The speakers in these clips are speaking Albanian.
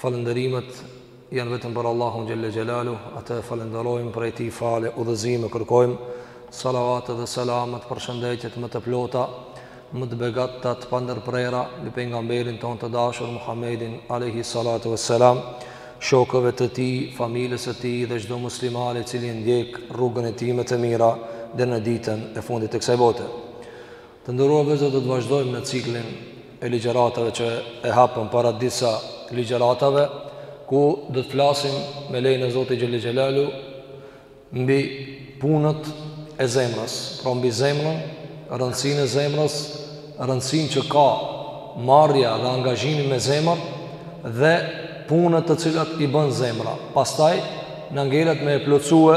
Falënderimet janë vetëm për Allahun xhelle xhelaluhu, atë e falënderojmë prej tij falje, udhëzime kërkojmë, salavatet dhe selamet, përshëndetjet më të plota, më të begata të pandërprera në pejgamberin tonë të dashur Muhammedin alejhi salatu vesselam, shokëve të tij, familjes së tij dhe çdo muslimani i cili ndjek rrugën e tij më të mira deri në ditën e fundit të kësaj bote. Të nderuar vëllezër do të vazhdojmë në ciklin e ligjëratave që e hapëm para disa ligjëratave ku do të flasim me lejen e Zotit xhelle xhelaluhu mbi punët e zemrës, pra mbi zemrën, rëndësinë e zemrës, rëndësinë që ka marrja dhe angazhimi me zemër dhe Punët të cilat i bën zemra, pastaj na ngelet me e plotësue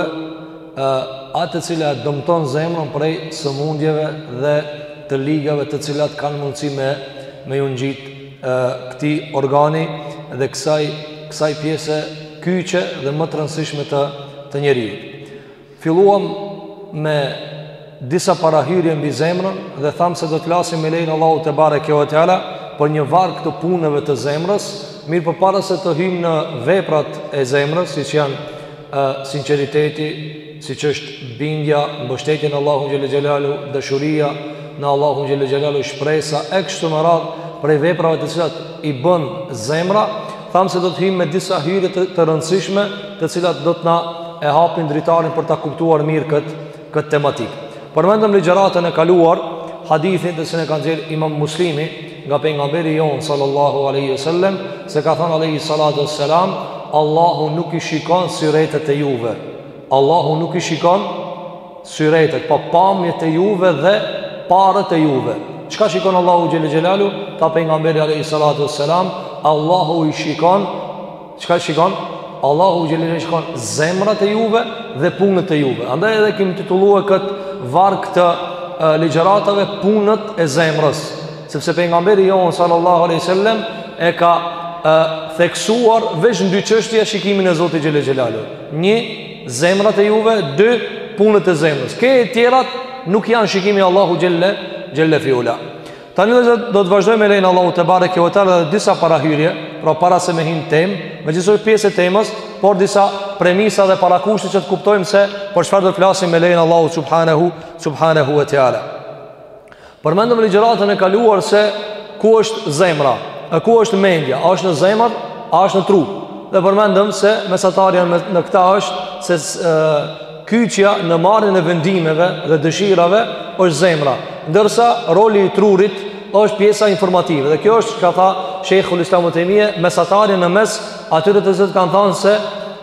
atë e cila e dëmton zemrën prej sëmundjeve dhe të ligave të cilat kanë mundësi me me iu ngjit këtij organi dhe kësaj kësaj pjese kyçe dhe më të rëndësishme të të njeriut. Filluam me disa parahyrje mbi zemrën dhe thamë se do të flasim me lejen e Allahut tebareke ve teala për një varg të punëve të zemrës, mirëpo para se të hyjmë në veprat e zemrës, siç janë e, sinceriteti, siç është bindja, mbështetja në Allahun xhelle xhelaluhu, dashuria në Allahun xhelle xhelaluhu, shpresa, e kështu me radhë prej veprave të cilat i bën zemra, Thamë se do të hyjmë me disa hyrje të, të rëndësishme, të cilat do të na e hapin dritaren për ta kuptuar mirë këtë këtë tematikë. Përmendëm ligjëratën e kaluar, hadithin të cilin e ka nxjerr Imam Muslimi nga pejgamberi jonë salallahu alejhi ve selem, se ka thënë alejhi salatu vesselam, Allahu nuk i shikon syretet e juve. Allahu nuk i shikon Syretet, po pamjet e juve dhe paret e juve. Çka shikon Allahu xhelle xhelaluhu? Tha pejgamberi alejhi salatu vesselam, Allahu i shikon, çka shikon? Allahu xhelle xhelaluhu shikon zemrat e juve dhe punët e juve. Andaj edhe kimi titullue këtë varg të e, ligjëratave punët e zemrës. Sepse pejgamberi jonë salallahu alejhi ve selem, e ka e, theksuar veç në dy çështje shikimin e Zotit xhelle xhelaluhu. Një, Zemrat e juve, dy punët e zemrës. Këto tjerat nuk janë shikimi i Allahut xhelle, xhelle fi ula. Tani edhe do të vazhdojmë me lejen e Allahut tebareke ve teala edhe disa parahyrje, pra para se me hi në temë, megjithëse pjesë e temës, por disa premisa dhe parakushte që të kuptojmë se për çfarë do të flasim me lejen e Allahut subhanehu, subhanehu ve teala. Përmendëm ligjëratën e kaluar se ku është zemra, e ku është mendja, a është në zemër, a është në tru. Dhe përmendëm se mesatarja në këta është se e, kyçja në marrjen e vendimeve dhe dëshirave është zemra. Ndërsa roli i trurit është pjesa informative. Dhe kjo është çka tha Shejhul Islam Ibnu Tejmije, mesatarja në mes Atyre të cilët kanë thanë se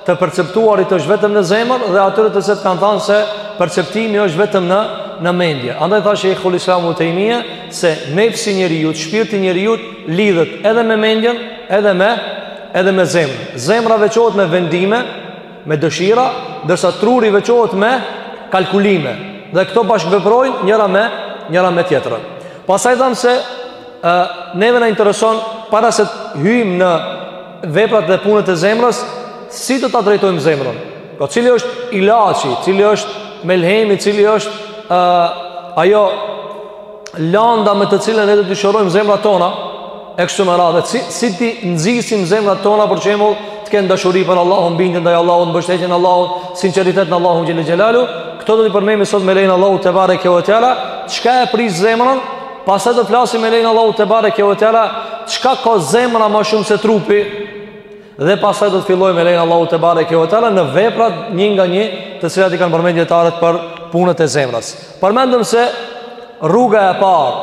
të perceptuarit është vetëm në zemër dhe atyre të cilët kanë thanë se perceptimi është vetëm në, në mendje. Andaj tha Shejhul Islam Ibnu Tejmije se nefsi i njeriut, shpirti i njeriut lidhet edhe me mendjen, edhe me, edhe me zemrën. Zemra veçohet me vendime, me dëshira, ndërsa truri veçohet me kalkulime. Dhe këto bashkëveprojnë njëra me, njëra me tjetrën. Pastaj thamë se Ë, neve na intereson para se të hyjmë në veprat dhe punët e zemrës, si do ta drejtojmë zemrën? Po cili është ilaçi, cili është melhemi, cili është ë ajo landa me të cilën ne do t'i shërojmë zemrat tona? E kështu me radhë, si, si t'i nxisim zemrat tona për shembull të kenë dashuri për Allahun, bindjen ndaj Allahut, mbështetjen në Allahun, sinqeritet në Allahun xhel-le xhelaluhu, këto do t'i përmendim sot me lejen e Allahut tebareke ve teala, çka e prish zemrën Pastaj do të flasim me lejen e Allahut tebareke ve teala, çka ka zemra ma shumë se trupi, dhe pastaj do të fillojmë me lejen e Allahut tebareke ve teala, në veprat një nga një të cilat i kanë përmend dijetarët për punët e zemrës. Përmendëm se rruga e parë,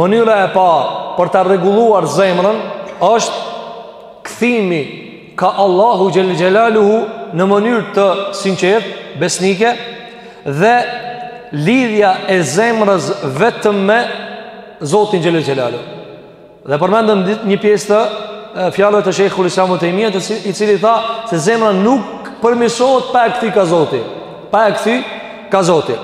mënyra e parë për ta rregulluar zemrën, është kthimi ka Allahu xhel-le xhelaluhu në mënyrë të sinqertë, besnike dhe lidhja e zemrës vetëm me Zotin xhel-le xhelaluhu. Dhe përmendëm një pjesë të fjalëve të Shejhul Islam Ibnu Tejmijes, i cili tha se zemra nuk përmirësohet pa e kthy ka Zoti, pa e kthy ka Zoti.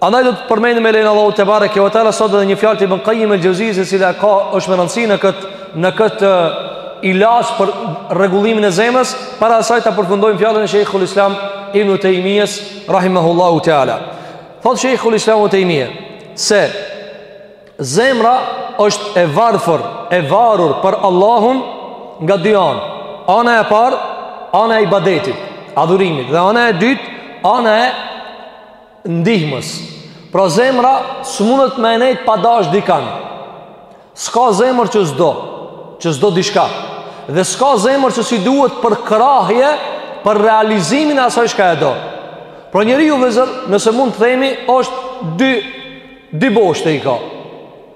Andaj do të përmendim me lejen e Allahut tebareke ve teala sot edhe një fjalë të Ibn Kajim el-Xheuzijes e cila ka është me rëndësi në këtë në këtë ilaç për rregullimin e zemrës, para asaj ta përfundojmë fjalën e Shejhul Islam Ibnu Tejmijes rahimehullahu teala. Thotë Shejhul Islam Ibnu Tejmije se zemra është e varfër, e varur për Allahun nga dy anë. Ana e parë, ana e ibadetit, adhurimit, dhe ana e dytë, ana e ndihmës. Pra zemra s'munet me nejtë pa dash dikan. S'ka zemër që s'do, që s'do diçka. Dhe s'ka zemër që s'i duhet përkrahje, për realizimin e asaj çka e do. Pra njeriu vllezër, nëse mund të themi, është dy, dy boshte i ka.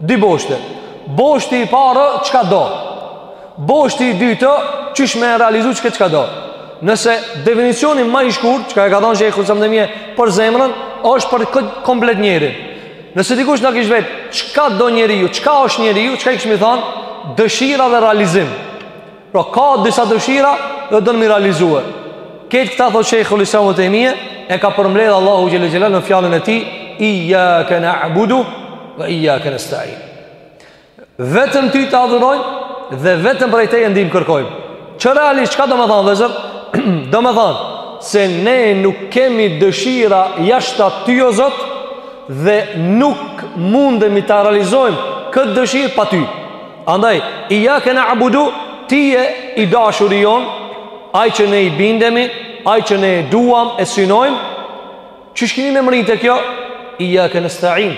Dy boshte. Boshti i parë çka do? Boshti i dytë qysh me realizu çka çka do? Nëse definicioni ma i shkurt, çka e ka dhënë Shejhul Islam Ibn Tejmije për zemrën, është për kët komplet njeri. Nëse dikush na kish vet, çka do njeriu? Çka është njeriu? Çka i kishmi thon? Dëshira dhe realizim. Pra ka disa dëshira dhe don m'i realizue. Këtë, këta, thot Shejhul Islam Ibn Tejmije, e ka përmbledhë Allahu xhel-le xhelaluhu në fjalën e tij, ijjake na'budu ve ijjake nestain. Vetëm ty të adhurojmë dhe vetëm prej teje ndihmë kërkojmë. Që realisht, çka domethanë, vllezër? Domethanë, se ne nuk kemi dëshira jashta ty o Zot, dhe nuk mundemi ta realizojmë këtë dëshirë pa ty. Andaj, ijjake na'budu, ti je i dashuri jonë, ai që ne i bindemi, ai që ne e duam, e synojmë, qysh kimi me mrri te kjo, ijjake nestain,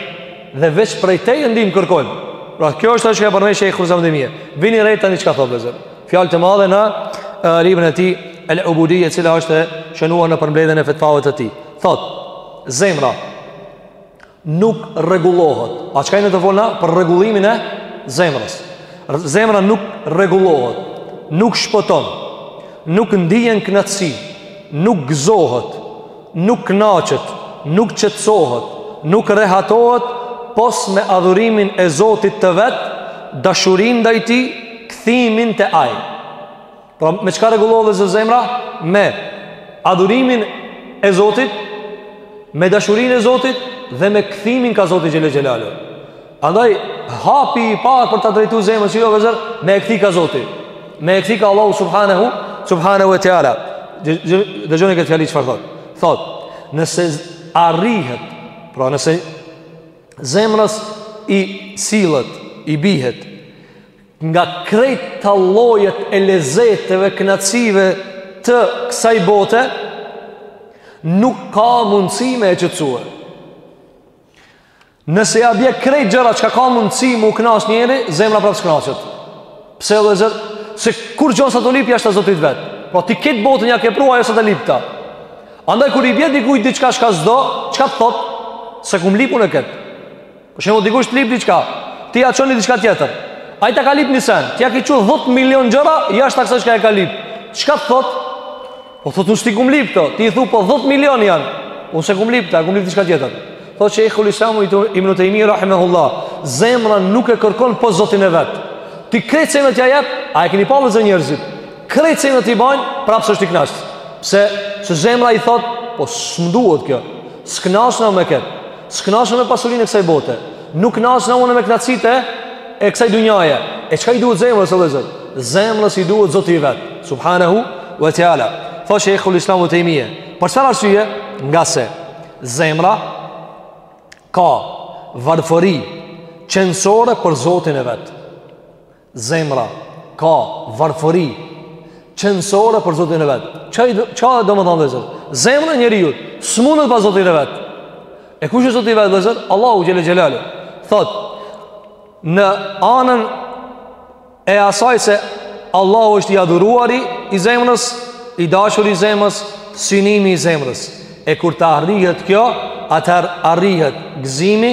dhe veç prej teje ndihmë kërkojmë. Pra, kjo është çka ka përmend Shejhul Islam Ibn Tejmije. Vini re tani çka thotë, vllezër. Fjalë të madhe në uh, librin e tij, El-Ubudije e cila është e shënuar në përmbledhjen e fetvave të tij. Thotë, zemra, nuk rregullohet. A çka jemi tu fol na për rregullimin e zemrës? Zemra nuk rregullohet, nuk shpëton, nuk ndien kënaqësi, nuk gëzohet, nuk kënaqet, nuk qetësohet, nuk rehatohet pos me adhurimin e Zotit të vet, dashurinë ndaj tij, kthimin te ai. Pra me çka rregullohet, vllezër, zemra? Me adhurimin e Zotit, me dashurinë e Zotit dhe me kthimin ka Zoti xhel-le xhelaluhu. Andaj, hapi i parë për ta drejtu zemrën, cili o, vllezër, me e kthy ka Zoti. Me e kthy ka Allahu Subhanehu, Subhanehu ve Teala. Dëgjoni këtë fjali çfarë thotë. Thotë, nëse arrihet, pra nëse zemrës i sillet, i bihet, Nga krejt llojet e lezeteve, knaqsive të kësaj bote, nuk ka mundësi me e qetësue. Nëse ja bje krejt gjëra çka ka mundësi m'u knaq njeri, zemra prapë s'knaqet. Pse vllezër? Se kurgjo s'ta lip jashta Zotit t'vet. Po ti këtë botën ja ke pru, ajo s'ta lip këta. Andaj kur i bje dikujt diçka çka s'do, çka të thot, s'e kum lip unë këtë. Për shembull dikush të lip diçka, ti ja çon diçka tjetër. Ai ta ka lip ni sen, ti ja ke çu 10 milion gjëra jashtë asaj që e ka lip. Çka të thot? Po thotë unë s'i kum lip këto. Ti i thu po 10 milion janë. Unë s'e kum lip, ta kum lip diçka tjetër. Thotë Shejhul Islam Ibn Tejmije rahimahullah, zemra nuk e kërkon pos Zotin e vet. Ti krejt senet ja jep, a e keni pa vllezër njerëzit? Krejt senet i ban, prapë s'është i kënaqur. Pse? Se zemra i thot, po s'më duhet kjo. S'knaqna me këtë. S'kënaqem me pasurinë e kësaj bote. Nuk kënaqem unë me kënaqësitë e kësaj dynjaje. E çka i duhet zemrës o vëllazër? Zemrës i duhet Zoti i vet. Subhanahu wa taala. Tha shejhul Islam Ibn Tejmije. Për çfarë arsye? Ngase zemra ka varfëri qenësore për Zotin e vet. Zemra ka varfëri qenësore për Zotin e vet. Ça, ça domethënë vëllezër? Zemra e njeriut, s'mundet pa Zotin e vet. E kush është Zoti i vet vëllezër? Allahu Xhele Xhelaluhu. Thotë, në anën e asaj se Allahu është i adhuruari i zemrës, i dashur i zemrës, synimi i zemrës. E kur të arrihet kjo, atëherë arrihet gëzimi,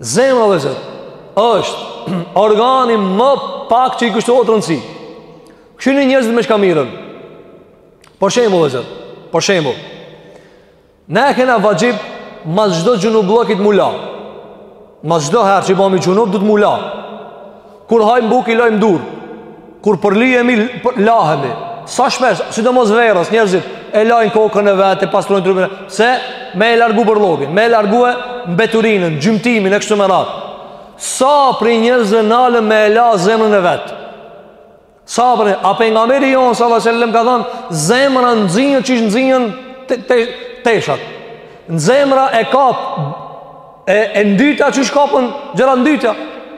Zemra dhe zërë është organi më pak që i kështu o të rëndësi. Kështu një njëzit me shka mirën. Por shemë dhe zërë. Por shemë. Ne e kena vajib ma zdo gjunu blokit mula. Ma zdo herë që i bami gjunu dhëtë mula. Kur hajmë bukë i lajmë durt. Kur përlyhemi lahemi. Sa shpesh, sidomos verës, njerëzit e lajnë kokën e vet, e pastrojnë trupin e vet me e largu bërllogin, me e largu mbeturinën, gjymtimin e kështu me radhë. Sa prej njerëzve nalën me e la zemrën e vet. Se, a pejgamberi jonë sallallahu alajhi wasallam ka thënë zemra nxihet qysh nxihen te, te, teshat. Zemra e kap e e ndyta qysh i kapin gjërat e ndyta.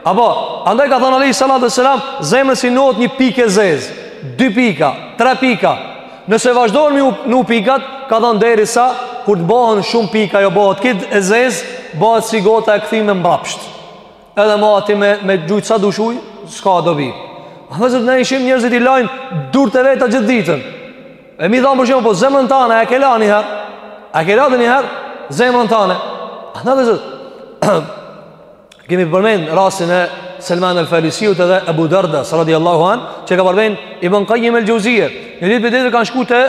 Apo, andaj ka thënë alejhi salatu wasallam zemrës i vnohet një pikë e zezë, dy pika, tre pika. Nëse vazhdon me u pikat, ka thënë derisa kur të bëhen shumë pika, ajo bëhet krejt e zezë, bëhet si gota e kthyme mbrapsht. Edhe ma aty me, me gjujt sa dush ujë, s'ka dobi. A vëllezër ne i shohim njerëzit i lajnë durt e veta gjithë ditën. E me i thanë për shembull, po zemrën tane, e ke la njëherë. E ke la edhe njëherë, zemrën tane. A vëllezër, kemi përmend rastin e Selman el Farisiut edhe Ebu Dardas, radiallahu anhu, që ka përmend Ibn Kajjim el Xheuzije. Një ditë prej ditëve kanë shku te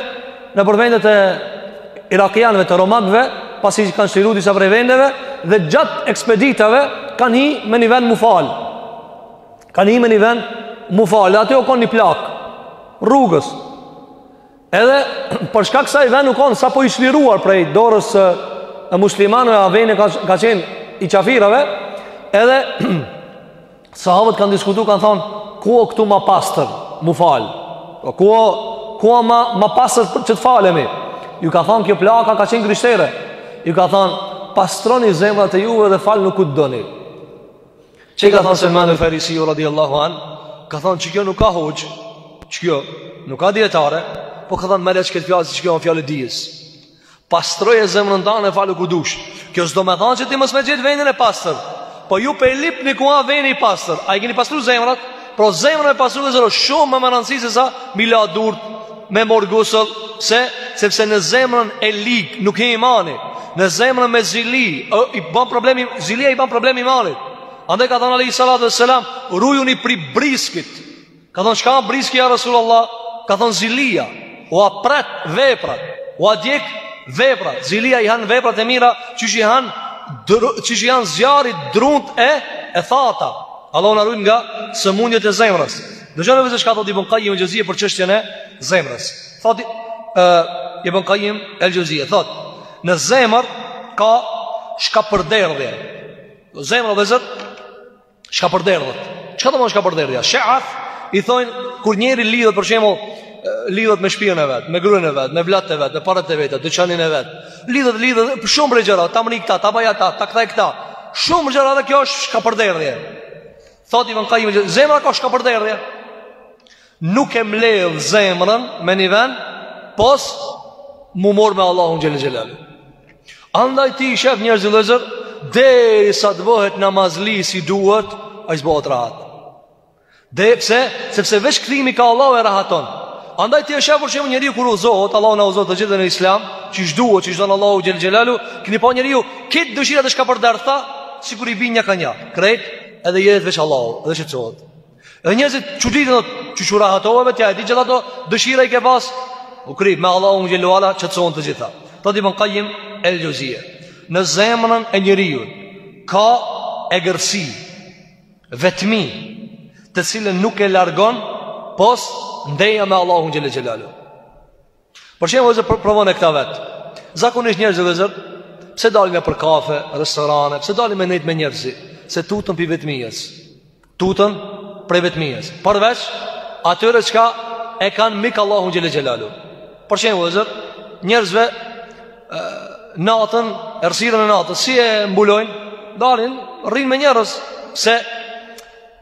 nëpër vendet e irakianëve, te romakëve, pasi që kanë çliru disa prej vendeve, dhe gjatë ekspeditave kanë hi në një vend m'u falë. Kanë hi në një vend m'u falë, dhe aty u konë një plakë, rrugës. Edhe për shkak se ai vend u konë, sapo i çliruar prej dorës së muslimanëve, ai ven ka, ka qenë i qafirave, edhe Sahabët kanë diskutuar, kanë thonë, ku o këtu ma pastër, m'u falë? Po, ku o, ku o ma, ma pastër që të falemi? Ju ka thonë, kjo plaka ka qenë krishtere. Ju ka thonë, pastroni zemrat e juve dhe falnu ku të doni. Çi ka thonë Selman el Farisiu radiallahu anhu, ka thonë që kjo nuk a hoxhë, që kjo nuk a dijetare, po ka thonë merre këtë fjalë, që kjo a fjalë e dijes. Pastroje zemrën tani falu ku dush Kjo s'do me thanë që ti mos me gjet vendin e pastër Po ju pe lypni ku a vendi i pastër A i keni pastru zemrat Pra zemrën me pastru vllezër o Shumë ma me rëndësi se sa Mi la durt Me marr gusëll Se Sepse në zemrën e lig Nuk hi imani Në zemrën me zili o, I ban problem Zilia i ban problem imanit Andaj ka thënë alejhi salatu ve selam Rujuni prej briskit Ka thonë çka a brisku ja Resulullah? Ka thonë zilia, ua pret veprat, ua djeg veprat. Zilia i han veprat e mira, qysh i han qysh i han zjarri drunt e thata. Allahu na rujt nga sëmundjet e zemrës. Dëgjoni vllezër çka thotë Ibn Kajim el-Xheuzije për çështjen e zemrës. Thotë Ibn Kajim el-Xheuzije thotë në zemër ka shkapërderdhje. Zemra vllezër shkapërderdhet. Çka domethonë shkapërderdhja? Sha'ath i thonë kur njeri lidhet për shembull lidhet me shpijën e vet, me gruen e vet, me vlat e vet, me parat e veta, dyqanin e vet. Lidhet, lidhet për shumë gjëra, ta mrri këta, ta bëj ata, ta kthej këta. Shumë gjëra dhe kjo është shkapërderdhje. Thotë Ibn Kajim, zemra ka shkapërderdhje. Nuk e mledh zemrën me një vend Pos mu marr me Allahun xhel-le xhelaluhu Andaj ti i shef njerëzit vllezër Derisa të bohet namazli si duhet Ai s'bohet rahat Dhe pse, sepse veç kthimi kah Allahu e rahaton Andaj ti e shef për shembull njeriu kur udhzohet Allahu na udhzoftë të gjithë në islam Qysh duhet, qysh don Allahu xhel-le xhelaluhu Keni pa njeriu, këto dëshirat e shkapërderdhta Sikur i bijnë nja ka nja Krejt edhe jet veç Allahu Edhe qetsohet Edhe njerëzit çuditen qysh u rahatove ti a e di gjithë ato dëshira i ke pas. U kry me Allahun xhel-le ve ala qetsohen të gjitha. Thotë Ibn Kajim el-Xheuzije. Në zemrën e njeriut ka egërsi vetmi të cilën nuk e largon pos ndeja me Allahun xhel-le xhelaluhu. Për shembull, vllezër provone këta vet. Zakonisht njerëzit vllezër, pse dalin për kafe, restorane, pse dalin me nejt me njerëz, se tuten prej vetmijes. Tuten prej vetmijes. Përveç atyre që e kanë mik Allahun xhel-le xhelaluhu. Për shembull, vllezër, njerëzve natën, errësirën e natës, si e mbulojnë? Dalin, rrin me njerëz, se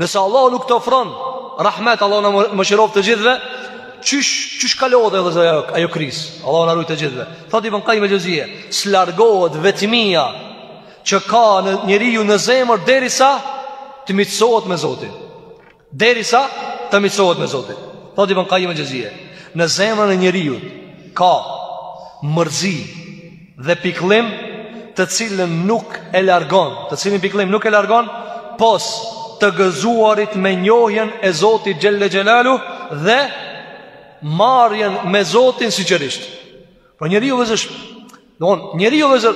Nëse Allahu nuk të ofron Rahmet Allahu na mëshiroftë të gjithve Qysh, qysh kalohet vllezër ajo, ajo krizë Allahu na rujt të gjithve Thot Ibn Kajim el-Xheuzije S'largohet vetmia Që e ka njeriu në zemër Derisa të miqësohet me Zotin Derisa të miqësohet me Zotin Thot Ibn Kajim el-Xheuzije Në zemrën e njeriut Ka mërzi dhe pikëllim të cilin nuk e largon, të cilin pikëllim nuk e largon pos të gëzuarit me njohjen e Zotit xhel-le xhelaluhu dhe marrjen me Zotin sinqerisht. Po njeriu vllezër, don, njeriu vllezër,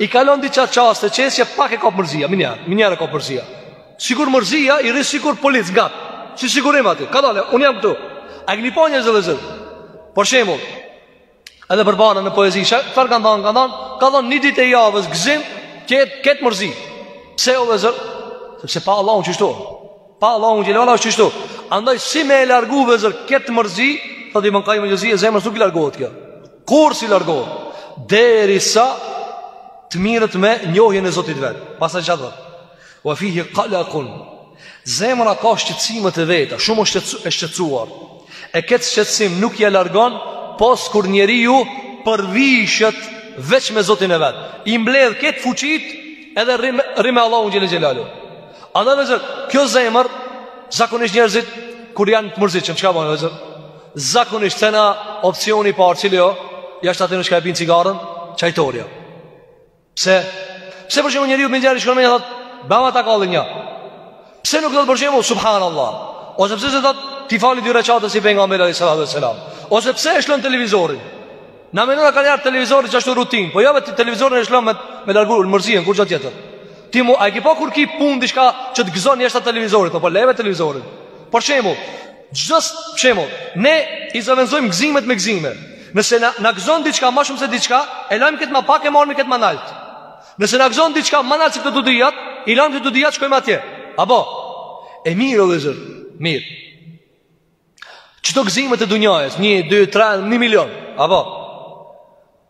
i kalon diçka çaste, qeshje pak e kap mërzia, menjëherë, menjëherë e kap mërzia. Sikur mërzia i rri sikur polic ngat. Si sigurim aty. Ka dalë, un jam këtu. A keni pa njerëz vëllazër? Për shembull, Edhe përpara në poezi, çfarë kanë thënë? Kanë thënë, ka thënë një ditë e javës gëzim, gjashtë ditë mërzi. Pse o vllezër? Sepse pa Allahun qështu. Pa Allahun xhel-le xhelaluhu qështu. Andaj si me e largu vllezër ket mërzi, thotë Ibn Kajim el-Xheuzije zemrës nuk i largohet kjo. Kurrë s'i largohet derisa të mirret me njohjen e Zotit vet. Pastaj çfarë? Wa fihi qalaqun. Zemra ka shqetësimet e veta, shumë e shqetësuar. E këtë shqetësim nuk ia largon pos kur njeriu përvishet veç me Zotin e vet. I mbledh këtë fuqitë edhe rri me, rri me Allahun xhel-le xhelaluhu. Andaj vllezër kjo zemër zakonisht njerëzit kur janë të mërzitshëm çka bajnë vllezër? Zakonisht te na opsioni i parë cili o, jashtë atyne çka e pijnë cigaren, çajtorja. Pse? Pse për shembull njeriu menjëherë shkon me thotë, "Baba ta kallin një." Pse nuk thotë për shembull subhanallah? Ose pse s'e thotë t'i fali dy reqate si pejgamberi alayhi salatu wasalam? Ose pse e lshon televizorin? Na mendojmë kena ba televizorin qashtu rutinë, po jo vetë televizorin e lshon me me largu mërzinë kurgjo tjetër. Ti mu a ke pa kur ki punë diçka që të gëzon jashtë televizorit, a po e le televizorin. Për shembull, Çdo shembull, ne i zëvendësojmë gëzimet me gëzime. Nëse na, na gëzon diçka ma shumë se diçka, e lajmë këtë ma pak e marrim këtë ma nalt. Nëse na gëzon diçka ma nalt se këto dyjat, i lajmë këto dyjat shkojmë atje. A po? E mirë o vllezër, mirë. Çdo gëzim të dunjasë, 1 2 3 në milion. A po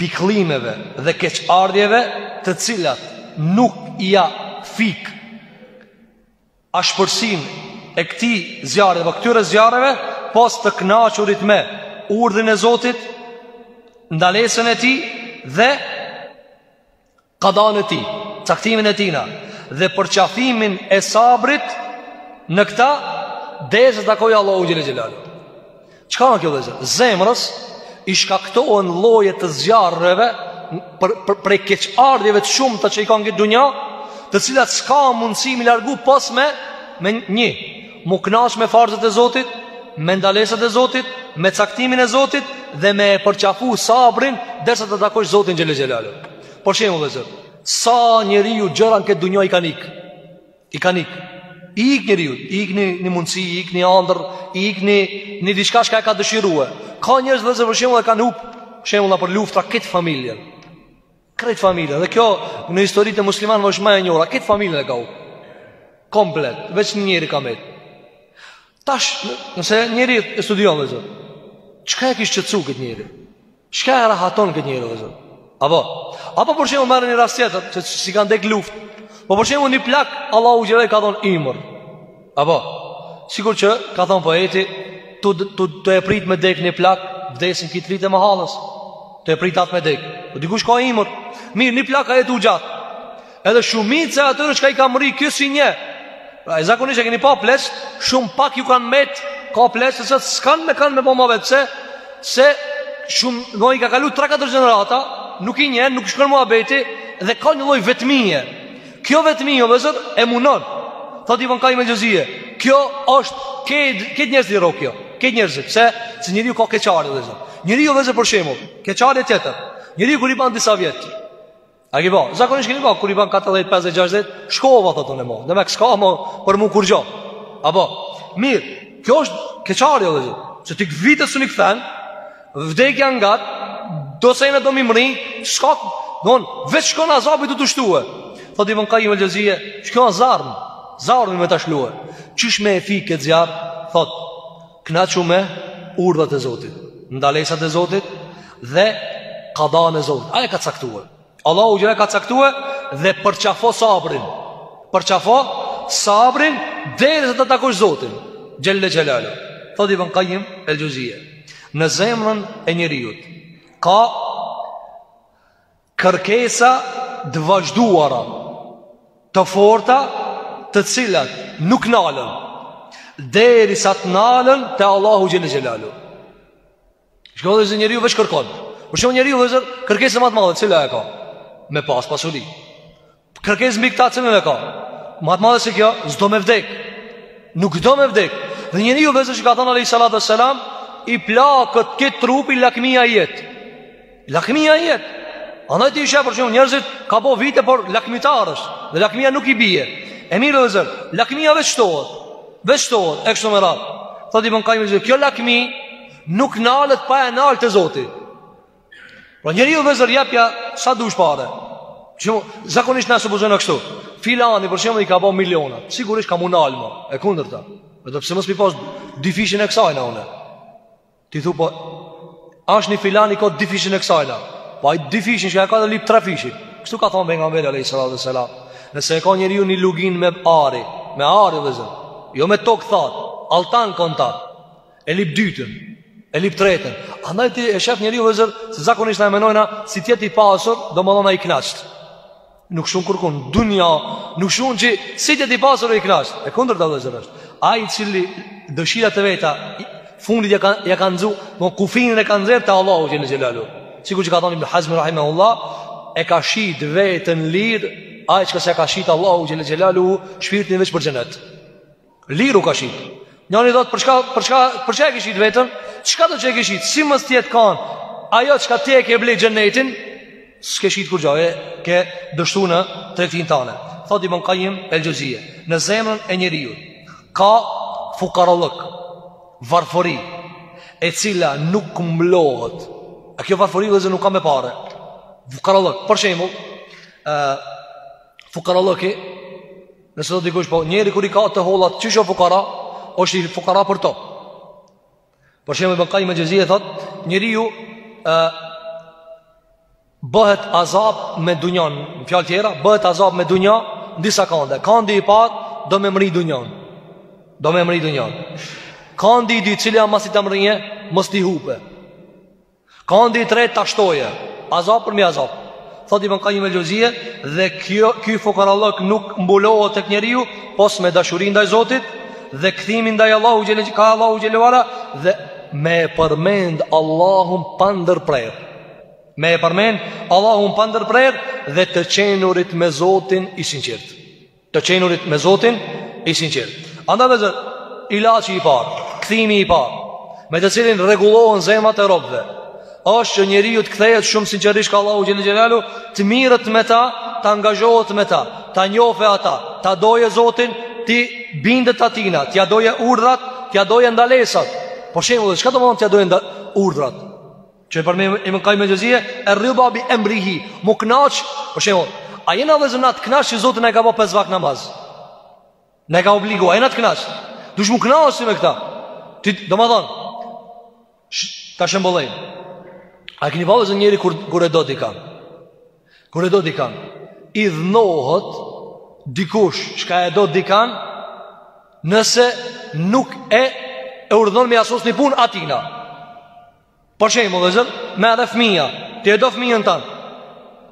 pikëllimeve dhe keqardhjeve të cilat nuk ia fik ashpërsinë e këtij zjarri dhe këtyre zjarreve pos të knaqurit me urdhrin e Zotit ndalesën e tij dhe Kadanë e tij, caktimin e tina Dhe përqafimin e sabrit Në këta Derisa ta takojë Allahun xhel-le xhelaluhu Çka asht kjo vllezër? Zemrës I shkaktohen lloje të zjarreve Për, për, prej keqardhjeve të shumta që i ka në këtë dunja Të cilat s'ka mundësi m'i largu pos me Me një M'u knaq me farzet e Zotit Me ndalesat e Zotit Me caktimin e Zotit Dhe me e përqafu sabrin Derisa ta takosh Zotin xhel-le xhelaluhu Për shembull, vllezër, sa njeriut gjëra në këtë dunja i kanë ikë. I kanë ikë. I ikë njeriut, i ikë një, një mundësi, i ikë një andërr, i ikë një, një diçka çka e ka dëshirue. Ka njerëz, vllezër, për shembull kanë hupë, shembull për luftra krejt familjen. Krejt familjen, dhe kjo në historitë e muslimanëve është ma e njohura, krejt familjen e ka hupë. Komplet, veç një njeri ka metë. Tash, nëse njeri e studion, vllezër, çka e kish qetësu këtë njeri? Çka e rahaton këtë njeri, vllezër? Apo, apo për shembull merre një rast tjetër, që s'i kanë dek n'luftë, po për shembull një plak, Allahu xhele i ka dhonë ymër. Apo, sikur që ka thonë poeti, tu, tu, tu e prit me dek një plak, vdesin krejt t'rit e mëhallës, tu e prit atë me dek. Po dikush ka ymër, mirë, një plak ka jetu gjatë. Edhe shumica e atyre që i ka mri kjo si një Pra e zakonisht e keni pa pleq Shumë pak ju kanë met Ka pleq e se s'kanë me kanë me bo muhabet Se, se shumë Në i ka kalu 3-4 gjenerata Nuk i njeh, nuk shkon muhabeti Dhe ka një lloj vetmie Kjo vetmi, o vllezër, e munon Thot Ibn Kajim el Xhevzije Kjo është Krejt njerëzit i rrok kjo Krejt njerëzit Se, se njeriu ka keqardhje Njeriu vllezër për shembull Keqardhje tjetër Njeriu kur i ban disa vjet A ki pa, zakonisht keni pa, kur i ban 40, 50, 60, shkova, thot unë ma, dhe ma s'ka ma, për mu kurgjo. Ama, mirë, kjo është keqardhje, që ti këto vitet s'i kthen, vdekja nga, do s'do me mërri, çka, non, veç shkon azabi tu u shtue. Thot Ibn Kajim el Xhevzije, shkon zjarmi, zjarmi tu u shtue. Qysh me e fik këtë zjarr, thot, Kënaqu me urdhrat e Zotit, ndalesat e Zotit dhe kadan e Zotit. Ai ka caktue. Allahu gjëra ka caktue dhe përqafo sabrin. Përqafo sabrin derisa ta takosh Zotin xhele xhelaluhu. Thot Ibn Kajim el Xhevzije. Në zemrën e njeriut. Ka Kërkesa të vazhduara të forta të cilat nuk nalen derisa të nalen te Allahu xhele xhelaluhu. Shkon vllezër njeriu veç kërkon. Për shembull njeriu vllezër kërkesa më të madhe, cila e ka? Me pas pasuri. Kërkesë mbi këta cilën e ka Ma të madhe se kjo, s'do me vdek Nuk do me vdek Dhe njeriu vllezër që ka thonë alejhi salatu ve selam I plaket krejt trupi lakmia i jet Lakmia i jet Andaj ti i sheh për shembull njerëzit ka bo vite Por lakmitar është Dhe lakmia nuk i bie E mirë vllezër, lakmia veç shtohet Veç shtohet, e kështu me radhë Thot Ibn Kajim vllezër, kjo lakmi Nuk nalet pa e nalë te Zoti Pra po njeriut vllezër jepja sa dush pare Që zakonisht na supozojmë kështu Filani për shembull i ka bo miliona Sigurisht ka mu nal mo E kundërta Dhe pse mos mi pas dyfishin e kësajna une Ti thu po Asht një filani ka dyfishin e kësajna Po ai dyfishin që e ka e lyp trefishin Kështu ka thonë Pejgamberi alejhi salatu ve selam Nëse e ka njeriu një luginë me ari Me ari vllezër Jo me tokë thatë Alltan kontat e lyp t'dytën, e lyp tretën. Andaj ti e shef njeriu vllezër se zakonisht na e menojna si t'jet i pasur, domethon ai kënaqt. Nuk shkon kurkun dunja, nuk shkon që si t'jet i pasur i kënaqt. E kundërta vllezër është. Ai i cili dëshirat e veta fundit ja kanë ja kanë nxu, mo kufinin e kanë nxjerr te Allahu xhel xhelalu. Sikur që ka thënë Ibn Hazm rahimahullah, e ka shit veten lir, ai që s'e ka shit Allahu xhel xhelalu, shpirtin veç për xhenet. Lir u ka shit. Njani thot për çka për çka për çka e ke shit veten? Çka do që e ke shit? Si mos t'jet kan ajo çka ti e ke ble xhenetin, s'ke shit kurgja, ke dështu në tregtinë tane. Thot Ibn Kajjim el-Xhevzije, në zemrën e njeriut ka fukarallëk, varfëri, e cila nuk mbulohet. E kjo varfëri vllezër nuk ka me pare. Fukarallëk, për shembull, ë fukarallëki Nëse thot dikush po njeri kur i ka të hollat qysh o fukara, është i fukara për to. Për shembull Ibn Kajjim el-Xhevzije thot, njeriu ë bëhet azab me dunjon, në fjalë tjera, bëhet azab me dunja në disa kande. Kandi i parë do me mrri dunjon. Do me mrri dunjon. Kandi i dytë, cili a, masi ta mrrije, mos t'i hupe. Kandi i tretë ta shtoje, azab përmi azab. Thot Ibn Kajjim el-Xhevzije dhe kjo, ky fukarallëk nuk mbulohet tek njeriu, pos me dashurinë ndaj Zotit dhe kthimin ndaj Allahu xhele, ka Allahu xhele ve ala dhe me e përmend Allahun pandërprerë. Me e përmend Allahun pandërprerë dhe të qenurit me Zotin i sinqertë. Të qenurit me Zotin i sinqertë. Andaj vllezër, ilaçi i parë, kthimi i parë, me të cilin rregullohen zemrat e robëve, është që njeriu të kthehet shumë sinqerisht ka Allahu xhele xhelalu, të miret me ta, të angazhohet me ta, ta njofe ata, ta doje Zotin, t'i bindet atina, t'ia doje urdhrat, t'ia doje ndalesat. Për shembull, çka domethon t'ia doje urdhrat? Që e përmend Ibn Kajjim el-Xhevzije Err-rida bi emrihi Mu knaq Për shembull A jena vllezër na të knaq Që Zoti na e ka bo pes vakt namaz Na e ka obligu A jena të knaq Duhesh mu knaq ti me këta Ti domethon Ta shembullojmë A kini pa vllezër njeri kur, kur e do dikan Kur e do dikan I idhnohet Dikush Çka e do dikan Nëse nuk e E urdhnon me asos një punë atina Për shembull, vllezër, me edhe fëmija, ti e do fëmijën tan.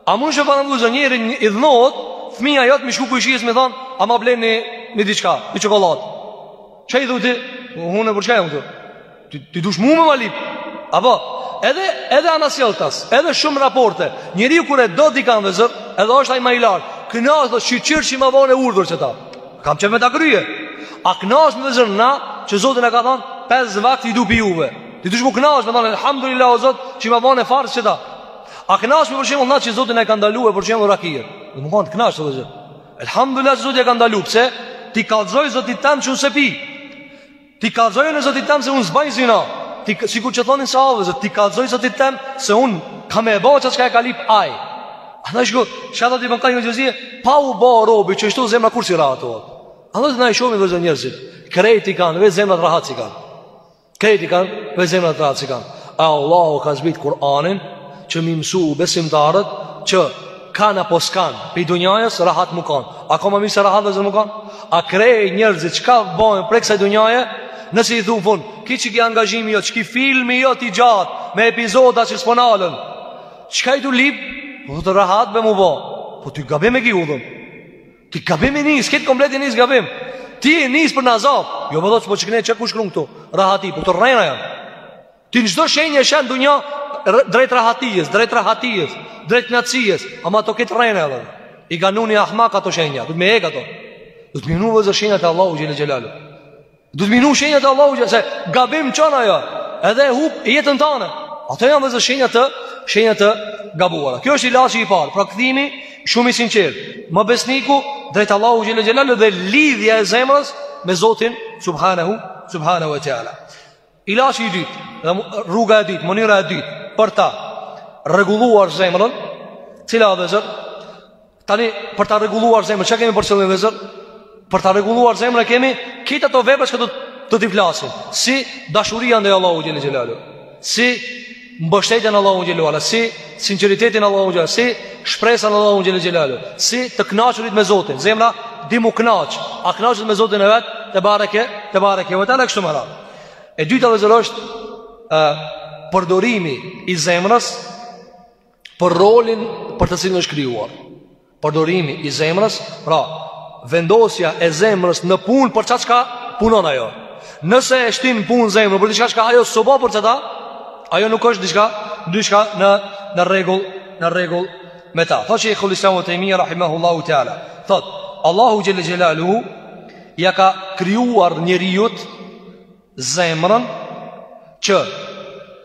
A mundsh paramendo vllezër njeri hidhnohet, fëmija jot me shku kojshisë me i thonë, a ma blen një, një diçka, një çokolatë. Çka i thu ti? Unë për çka jam këtu? Ti, ti dush mu me ma lyp. Apo, edhe, edhe anasjelltas, edhe shumë raporte, njeri kur e do dikan vllezër, edhe është ai ma i lartë, kënaqet e shyqyr që ma bone urdhër qeta. Kam qef me ta kry. A kënaqemi vllezër na, që Zoti na ka thonë, 5 vakte i du pi juve. Ti dush me u kënaq, me thonë alhamdulillah o Zot, që ma bone farz qeta. A kënaqemi për shembull na që Zoti na e ka ndaluar për shembull rakinë. Do me kanë kënaq o Zot. Alhamdulillah Zoti e ka ndaluar pse? T'i kallxoj Zotit tem që unë s'e pi. T'i kallxoj Zotit tem se unë s'baj zina. Ti sikur që thonin sahabët, t'i kallxoj Zotit tem se unë kam me bo çka e ka lyp ai. A do shkoj, çka do të bën kallxoj Zoti? Pa u bë robi qashtu zemra kurr s'rri rahat. Ato na i shohim vllezër njerëzit. Krejt i kanë, veç zemrat rahat s'i kanë. Krejt i kanë, veç zemrat rahat s'i kanë. A Allahu ka zbrit Kur'anin, që me i mësu besimtarët, që kanë apo s'kanë, prej dunjajës, rahat me kanë. A ka ma mirë se rahat vllezër me kanë? A krejt njerëzit, çka bëjnë prej kësaj dunjaje, nëse i thu n'fun, qiky angazhimi jot, qiky filmi jot i gjatë, me epizoda që s'po nalen, çka je tu lyp, po të rahat bre me u bo, po ti gabim e ki udhën. Ti gabim i nis, këtë komplet i nis gabim. Ti e nis për nazaf. Jo më thotë po çikne çka po shkrun këtu. Rahati, po këto rrena janë. Ti në çdo shenjë e sheh n'dunja drejt rahatisë, drejt rahatisë, drejt nacijës, ama ato krejt rrena edhe. I ka vnu ni ahmak ato shenja, dut me i hek ato. Dut me i vnu vllezër shenjat e Allahut xhele xhelalu. Dut me i vnu shenjat e Allahut se gabim çon ajo, edhe e hup jetën tane. Ato janë vllezër shenja të shenja të gabuara. Ky është ilaçi i parë, pra kthimi shumë i sinqertë. Me besniki drejt Allahut xhele xhelalu dhe lidhja e zemrës me Zotin subhanahu subhanahu wa taala. Ilaçi i dytë, dhe rruga e dytë, mënyra e dytë për ta rregulluar zemrën, cila vllezër, tani për ta rregulluar zemrën, çka kemi për qëllim vllezër? Për ta rregulluar zemrën kemi krejt ato vepra që do t'i flasim, si dashuria ndaj Allahut xhele xhelalu. Si mbështetja në Allahun xhele ve ala, si sinqeriteti në Allahun xhele xhelalu, si shpresa në Allahun xhele xhelalu, si të kënaqurit me Zotin. Zemra di me u kënaq, a kënaqet me Zotin e vet? Tebareke, tebareke ve teala, kështu me radhë. E dyta vllezër është ë përdorimi i zemrës për rolin për të cilin është krijuar. Përdorimi i zemrës, pra vendosja e zemrës në punë për çka punon ajo. Nëse e shtin n'punë zemrën për diçka çka ajo s'u bo për qata, ajo nuk është diçka, diçka në në rregull, në rregull me ta. Thotë Shejhul Islam Ibn Tejmije rahimahullahu teala, thotë Allahu xhele xhelaluhu ja ka krijuar njeriut zemrën që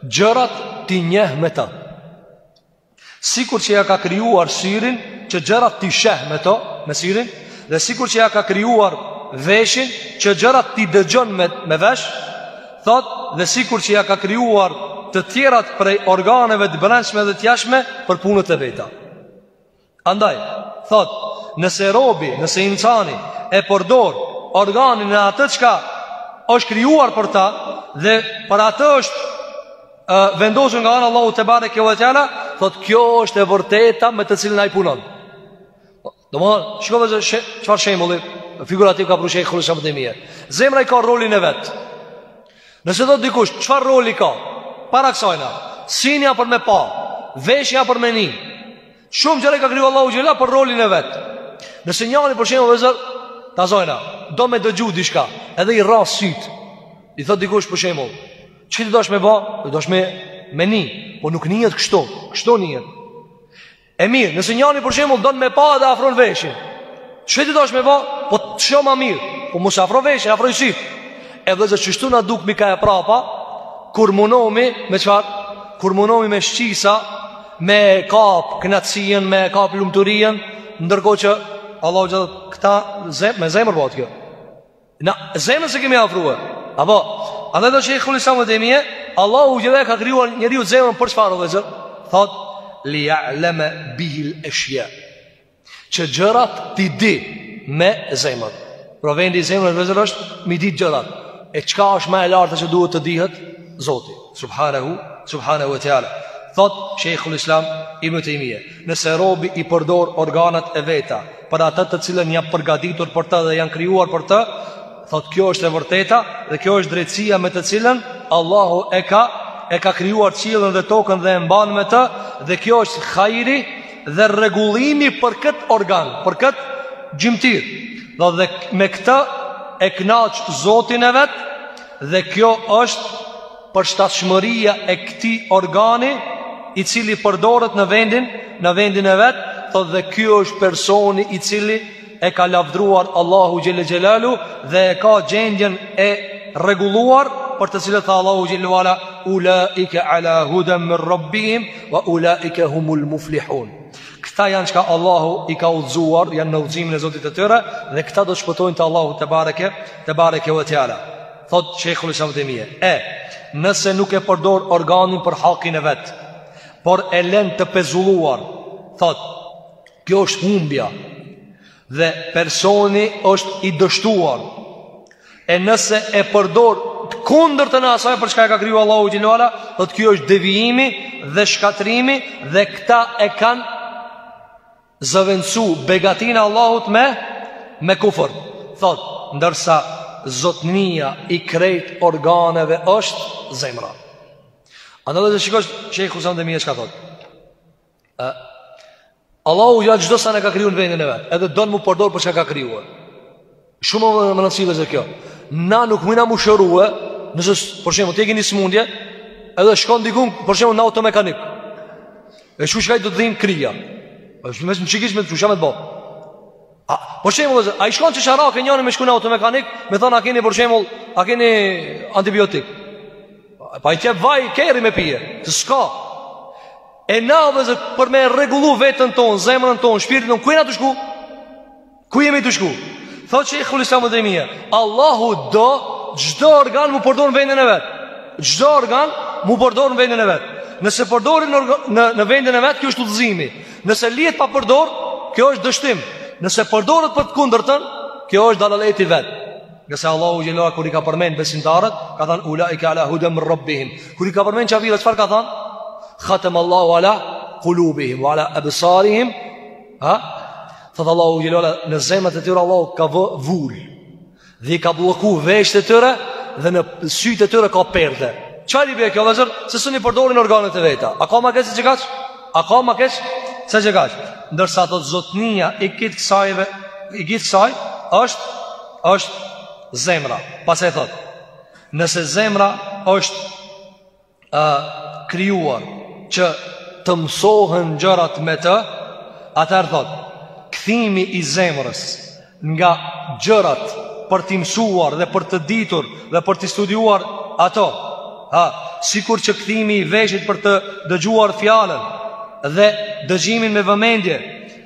gjërat t'i njeh me ta. Sikur që ja ka krijuar syrin që gjërat t'i sheh me to, me syrin, dhe sikur që ja ka krijuar veshin që gjërat t'i dëgjon me me vesh, thot dhe sikur që ja ka krijuar të tjerat prej organeve të brendshme dhe të jashtme për punët e veta. Andaj, thot, nëse robi, nëse insani e përdor organin në atë çka është krijuar për ta dhe për atë që është uh, vendosur nga ana e Allahut tebareke ve teala, thot kjo është e vërteta me të cilën ai punon. Domthon, shikoje se çfarë shembulli figurativ ka pru Shejhul Islam Ibn Tejmije. Zemra e ka rolin e vet. Nëse thotë dikush çfarë roli ka? Para kësajna, syni për me pa, veshi për me ni. Shumë gjëra ka kriju Allahu xhele për rolin e vet. Nëse njani për shembull vllezër ta zojmë, do me dëgju diçka, edhe i rras syt. I thot dikush për shembull, çi do ti me bë? Po doshta me me ni, po nuk nihet kështu, kështu nihet. E mirë, nëse njani për shembull don me pa edhe afron veshin. Çi do ti me bë? Po shoh më mirë, po mos afro veshin, afro syt. E vllezër qështu na duket i ka e prapa, kur munohmi me çfarë? Kur munohmi me shqisa, Me kap kënaqësinë, me kap lumturinë, ndërkohë që Allahu gjithë këta zem, me zemër bëhet kjo. Na zemrën s'e kemi afruar. Apo, andaj thotë Shejhul Islam Ibn Tejmije? Allahu xhele ia ka krijuar njeriut zemrën për çfarë vllezër? Thot li ya'lama bihi al-ashya. Që gjërat t'i di me zemër Pra vendi i zemrës vllezër është m'i dit gjërat E çka është ma e larta që duhet të dihet Zoti Subhanehu Subhanehu ve teala Thot Shejhul Islam Ibn Tejmije Nëse robi i përdor organet e veta Për atë të cilën janë përgatitur për të dhe janë krijuar për të Thot kjo është e vërteta Dhe kjo është drejtësia me të cilën Allahu e ka E ka krijuar qiellin dhe tokën dhe e mban me të Dhe kjo është hajri dhe rregullimi për kët organ, për kët gjymtyr. Dhe, dhe me këtë e kënaq Zotin e vet dhe kjo është përshtatshmëria e këtij organi i cili përdoret në vendin në vendin e vet, thotë dhe ky është personi i cili e ka lavdruar Allahu xhelle xhelaluhu dhe e ka gjendjen e rregulluar për të cilët tha Allahu xhelle ve ala ulaika ala hudan min rabbihim wa ulaika humul muflihun. Këta janë çka Allahu i ka udhëzuar, janë në udhëzimin e Zotit të tyre dhe këta do të shpëtojnë te Allahu tebareke tebareke ve teala. Thot Sheikhul Islam Ibn Tejmije, e nëse nuk e përdor organin për hakin e vet, por e lën të pezulluar, thot Kjo është humbja dhe personi është i dështuar. E nëse e përdor të kundërtën e asaj për çka e ka kriju Allahu xhelle ve ala, thotë kjo është devijimi dhe shkatrrimi dhe këta e kanë zëvendësu begatinë e Allahut me me kufër. Thot, ndërsa zotnia i krejt organeve është zemra. A do të shikosh Sheikhul Islam Ibn Tejmije çka thot? Ë Allahu ja çdo send e ka krijuar në vendin e vet, edhe don mu përdor për çka ka krijuar. Shumë me rëndësi vllezër kjo. Na nuk mujna mu shëru, nëse për shembull ti ke ni smundje, edhe shkon diku për shembull në automekanik. E shu çka, thotë, t'dhimb kryja. Po shumë më çekiç me çu shamë të bëj. A, për shembull, ai shkon, qesharake njëri me shku në automekanik, me thon a keni për shembull, a keni antibiotik. Po i jep vaj kerri me pije, se s'ka. E na vllezër për me rregullu veten ton, zemrën ton, shpirtin ton, ku jena tu shku? Ku jemi tu shku? Thot Sheikhul Islam Ibn Tejmije, Allahu do çdo organ mu përdor në vendin e vetë. Çdo organ mu përdor në vendin e vetë. Nëse përdorin në, në vendin e vetë, kjo është udhëzimi. Nëse lihet pa përdor, kjo është dështim. Nëse përdoret për të kundërtën, kjo është dalaleti vet. Ndërsa Allahu xhelle ve ala kur i ka përmend besimtarët, ka thanë ulaika ala hudan min rabbihim. Kur i ka përmend qafirat, çfarë ka thanë? Khatam Allahu ala qulubihim wa ala absarihim. Ha? Thot Allahu xhelle ve ala në zemrat e tyre Allahu ka vë vulë. Dhe i ka blloku veshët e tyre dhe në sytë e tyre ka perde. Çfarë i bie kjo vllezër? Se s'un i përdorin organet e veta. A ka ma keq se qekaq? A ka ma keq se qekaq? Ndërsa thotë zotnia i gjithë kësajve, i gjithë kësaj është është zemra. Pastaj thot, nëse zemra është e, krijuar që të mësohen gjërat me të, atëherë thot, kthimi i zemrës nga gjërat për t'i mësuar dhe për të ditur dhe për t'i studiuar ato, ha, sikur që kthimi i veshit për të dëgjuar fjalën dhe dëgjimin me vëmendje,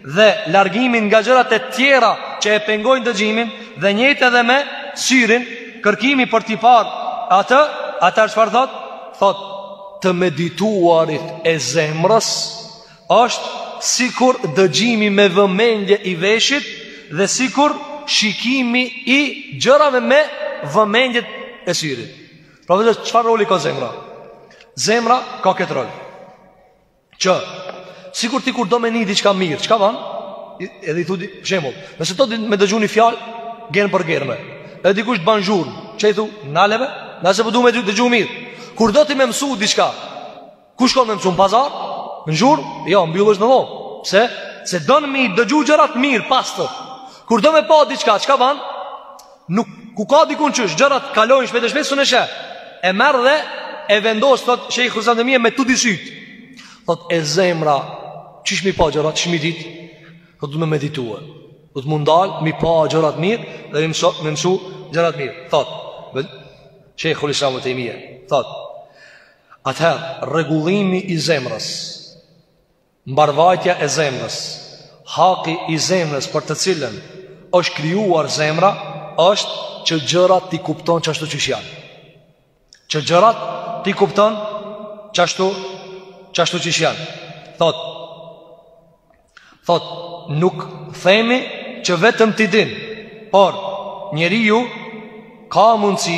dhe largimin nga gjërat e tjera që e pengojnë dëgjimin dhe njëjtë edhe me syrin, kërkimi për t'i parë atë, atëherë çfarë thot? Thot të medituarit e zemrës është sikur dëgjimi me vëmendje i veshit dhe sikur shikimi i gjërave me vëmendje e syrit. Pra vetë çfarë roli ka zemra? Zemra ka këtë rol. Që, sikur ti kur do me ni diçka mirë, çka ban? Edhe i thu, shembull, nëse do me dëgju një fjalë, germë për germe. Edhe dikush të ban zhurmë, çka i thu, nale be, se po du me dëgju mirë. Kur do ti me mësu diçka, ku shkon me mësu në pazar? Në zhurmë? Jo, mbyllesh në dhomë. Pse, se don m'i dëgju gjërat mirë, pastër. Kur do me pa diçka, çka ban? Nuk ku ka dikun që gjërat kalojnë shpejt e shpejt s'mun e sheh. E merr dhe e vendos thot Shejhul Islam Tejmije me të dy sytë. Thot e zemra, qysh m'i pa gjërat, qysh m'i dit? Thot duhet me meditu. Duhet m'u ndal m'i pa gjërat mirë dhe me msu me mësu gjërat mirë. Thot Shejhul Islam Tejmije, thot Atëherë, rregullimi i zemrës Mbarëvajtja e zemrës, haki i zemrës për të cilën është krijuar zemra, është që gjërat t'i kupton qashtu qysh janë. Që gjërat t'i kupton qashtu qashtu qysh janë. Thot Thot nuk themi që vetëm t'i din, por njeriu ka mundësi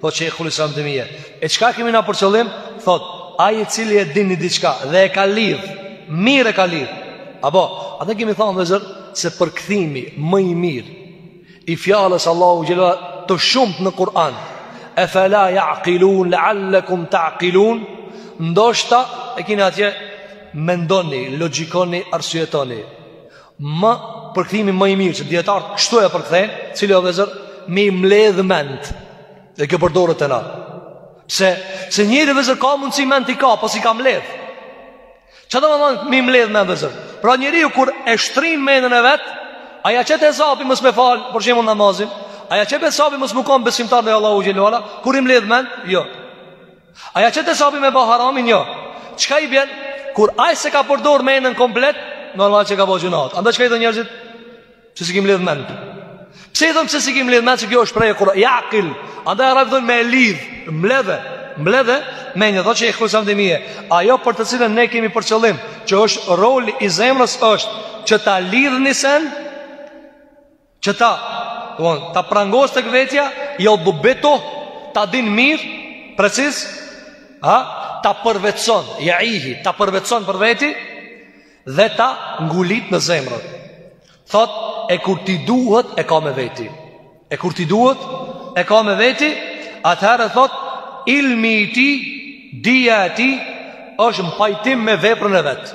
Po Shejhul Islam Tejmije E çka kemi na për qëllim Thot Ai i cili e din një diçka Dhe e ka lidh Mirë e ka lidh Apo Atë kemi thonë vllezër Se përkthimi Më i mirë I fjalës Allahu xhele Të shumtë në Kur'an E fela ja'kilun Le alekum ta'kilun Ndoshta E kini atje Mendoni Logjikoni Arsyetoni Më përkthimi më i mirë që dijetarët kështu e përkthejnë, cili o vllezër me i mledh mend. Dhe kjo përdoret te na. Pse se njeri vllezër ka mundësi mendt i ka, po s'i ka mledh. Çfarë do me thonë me i mledh mend vllezër? Pra njeriu kur e shtrin mendën e vet, a ja qet hesapi mos me fal, për shembull namazin, a ja qet hesapi mos me kon besimtar në Allahu xhele ue ala, kur i mledh mend, jo. A ja qet hesapi me ba haramin jo Çka i bjen Kur ai s'e ka përdor menën komplet Normal që ka bo gjynah Andaj çka i thonë njerëzit Pse s'i ke mledh mend Pse i thonë pse s'i ke mledh mend Që kjo është prej e kur Jakil Andaj arabt thonë me lidh Mbledhe Mbledhe Menën thot Shejhul Islam Tejmije Ajo për të cilën ne kemi për qëllim Që është roli i zemrës është Që ta lidh një sen Që ta, ta prangos tek vetja, jadbitu, ta din mirë, preciz, ha, ta përvetson, jaihi, ta përvetson për veti, dhe ta ngulit në zemër. Thot, e kur t'i duhet, e ka me veti. E kur t'i duhet, e ka me veti, atëherë thot, ilmi i tij, dija e tij, është në pajtim me veprën e vet.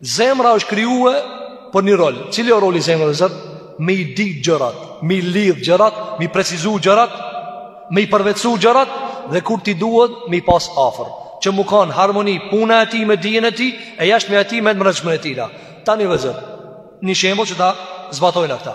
Zemra është kriju për një rol. Cili është roli i zemrës, vllezër? Me i dit gjërat, me i lidh gjërat, me i precizu gjërat, me i përvetësu gjërat dhe kur t'i duhet me i pas afër, që m'u kanë n'harmoni puna e tij me dijen e tij e jashtmja e tij me t'mrenshmen e tij. Tani vllezër. Një shembull që ta zbatojmë këta.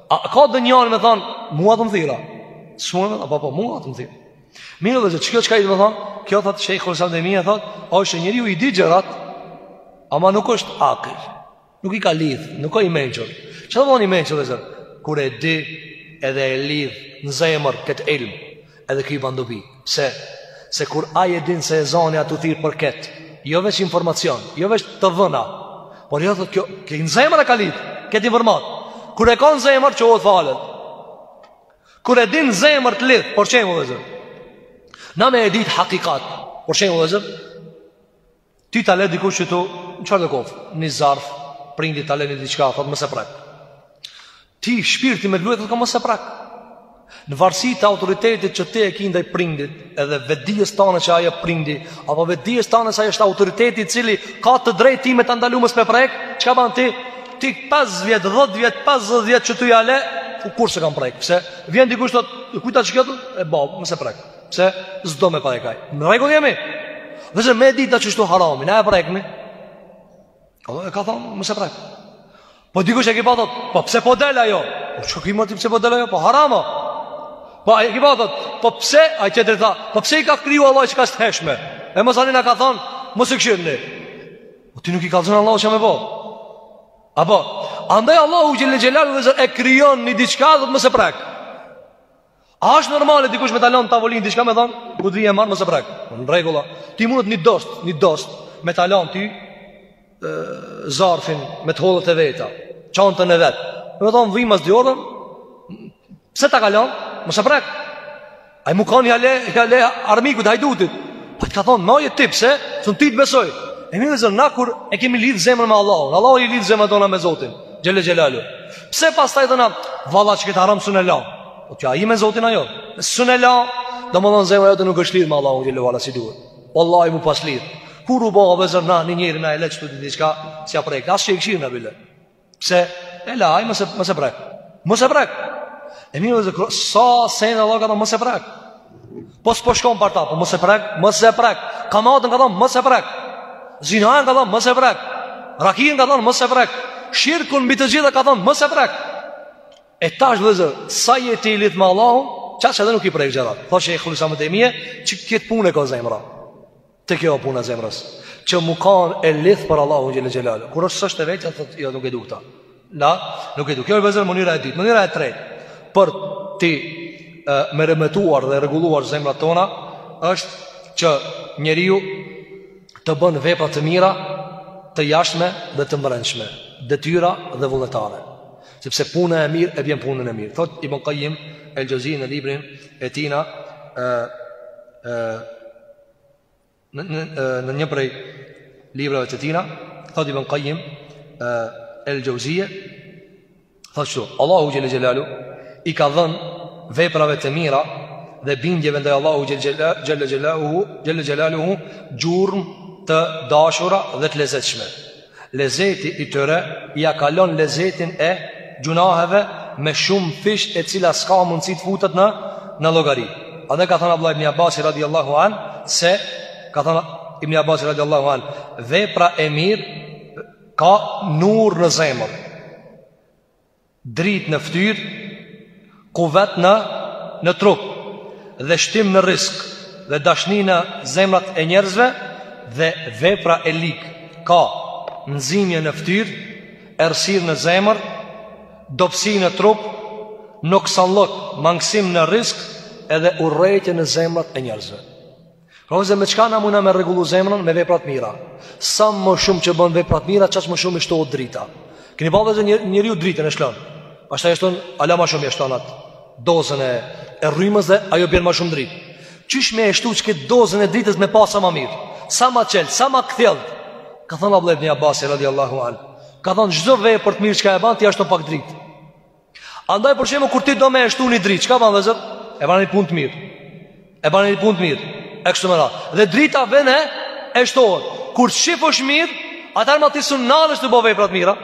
A ka ndonjani me thonë, mu a tu m'thirr a. S'mun me thonë, po, mu a tu m'thirr a. Mirë vllezër, që kjo çka do me thonë, kjo thotë Shejhul Islam Tejmije thotë, osht njeriu i di gjërat, ama nuk është akil, nuk i ka lidhë, nuk a i mençur. Ç'do me thonë i mençur vllezër? Kur e di edhe e lidh në zemër këtë ilm, Edhe kjo i ban dobi, se se kur ai e din se ezani a tu thirr për kët, jo veç informacion, jo veç të dhëna, por jo thotë kjo, që në zemër e ka lidh, këtë informat. Kur e ka në zemër çohet falet. Kur e din zemër të lidh, për shembull vllezër. Na me e ditë hakikat, për shembull vllezër. Ty ta le dikush qitu, çfarëdo koftë, ni zarf, prindi ta len diçka, thotë mos e prek. Ty shpirti me t'lujt thotë mos e prak. Në varësi të autoritetit që ti e ki ndaj prindit, edhe vetdijes tane që ai o prindi, apo vetdijes tane se ai është autoriteti i cili ka të drejtë ty me ta ndalu mos me prek, çka ban ti? Ti 5 vjet, 10 vjet, 50 vjet qitu ja le, u kurrë s'e kam prek. Pse? Vjen dikush thotë, kujt ta çka e bab, mos e prek. Pse s'do me prek aj Në rregull jemi Dhe se me dit na qështu haramin Na e prekmi Allahu ka thonë Mos e prek Po dikush e ki po thot Po pse po del ajo Po çka ki ti pse po del ajo Po haram a Po e ki po thot Po pse Ai tjetri tha Po pse i ka kriju Allahu çikat e hijshme E masanej na ka thonë Mos i kshyrni Po ty nuk të ka thonë Allahu çka me bo Apo Andaj Allahu xhelle xhelalu Dhe e krijon një diqka Dhe thot mos e prek A është normale dikush me ta lënë n'tavolinë diçka me t'thon, kur të vij e marr mos e prek. Po në rregull. Ti mund të një dost, një dost me ta lënë ty zarfin me të hollët e veta, çantën e vet. Do të thon vij mas dy orë. Pse ta ka lon? Mos e prek. Ai m'u kanë ja le, ja le armikut hajdutit. Po të ka thon, "Maje ti, pse? Se un ty të besoj." E mirë vllezër, na kur e kemi lidh zemrën me Allahun. Allahu i lidhtë zemrat tona me Zotin. Xhelle xhelalu. Pse pastaj dhe na Valla që këtë haram s'un e la Po tja i me zotin a jo S'un e la Domethënë zemra jote nuk është lidh me Allahun xhele valla si duhet vallahi m'u pas lidh Kur u bo o vllezër na një njeri na e le qëtë diçka S'ia prek As që i kshir në bile Pse E la i mos e, mos e prek Mos e prek E mirë vllezër Sa sene Allahu ka thënë mos e prek Po s'po shkon për ta, po mos e prek, mos e prek. Kamatën ka thonë, mos e prek. Zinanë ka thonë, mos e prek. Rakinë ka thonë, mos e prek. Shirkun mbi të gjitha ka thonë, mos e prek. E tash vllezër, sa je ti i lidht me Allahun, qaq edhe nuk i prek gjërat. Tho që e khulisa më të e mje, që këtë punë e ka zemra. Te kjo puna zemrës Që m'u kanë e lidht për Allahun xhele xhelaluhu Kur është s'është e vetë Në thotë jo nuk e du këta Na nuk e du Kjo është vllezër mënyra e dytë Mënyra e tretë Për t'i e, meremetuar dhe rregulluar zemrat tona është që njeriu të bën vepra të mira të jashtme dhe të mbrendshme detyra dhe vullnetare sepse puna e mirë e bjen punën e mirë thot Ibn Kajim el-Xhevzi në librin e tina e, e, në një prej librave të tina Thot Ibn Kajim El Xhevzije Thot kshtu Allahu xhele xhelaluhu I ka dhën veprave të mira Dhe bindjeve ndaj Allahu xhele xhelaluhu xhele xhelaluhu Gjurmë të dashura dhe të lezetshme Lezeti i tyre ia kalon lezetin e gjunaheve me shumëfish e cila s'ka mundësi të futet në, në llogari. Edhe ka thënë Abdullah Ibn Abasi radiallahu an, se ka thënë Ibn Abasi radiallahu an, vepra e mirë ka nur në zemër. Dritë në fytyrë, kuvet në në trup dhe shtim në rrisk dhe dashni në zemrat e njerëzve dhe vepra e lig ka nxirje në fytyrë, errësirë në zemër, dobësi në trup, noksanllok, mangësim në rrisk edhe urrejtje në zemrat e njerëzve. Pra vllezër me çka na mujna me rregullu zemrën me vepra t'mira Sa më shumë që bën vepra t'mira qaq më shumë i shtohet drita Keni pa vllezër një, njeriu dritën e shlon Pastaj e shton hala ma shumë ia shton atë Dozën e, e rrymës dhe ajo bjen ma shumë drit Qysh me e shtu që këtë dozën e dritës me pa sa ma mirë Sa ma çelë, sa ma kthjellt Ka thonë Abdullah ibn Abbas radiallahu an Ka thonë çdo vepër të mirë çka e ban ti ia shton pak dritë Andaj për shembull kur ti do me e shtu një dritë, çka bën vllezër? E bën një punë të mirë. E bën një punë të mirë. E kështu me radhë. Dhe drita vjen e e shtohet. Kur shifësh mirë, atëherë ma ti s'un nalesh tu bo vepra të mira.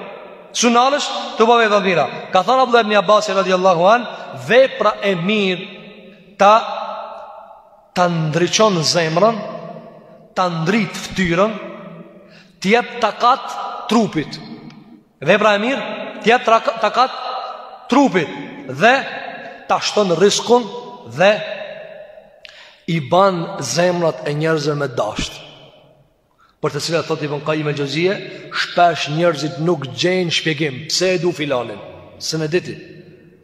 S'un nalesh tu bo vepra të mira. Ka thënë Abdullah ibn Abbas radhiyallahu an, vepra e mirë ta ta ndriçon zemrën, ta ndrit fytyrën, t'i jep takat trupit. Vepra e mirë t'jep takat, takat trupit dhe ta shton riskun dhe i ban zemrat e njerëzve me dasht. Për të cilat thot Ibn Qayyim al-Xheuzi, shpesh njerëzit nuk gjejnë shpjegim pse e du filanin, se ne ditë.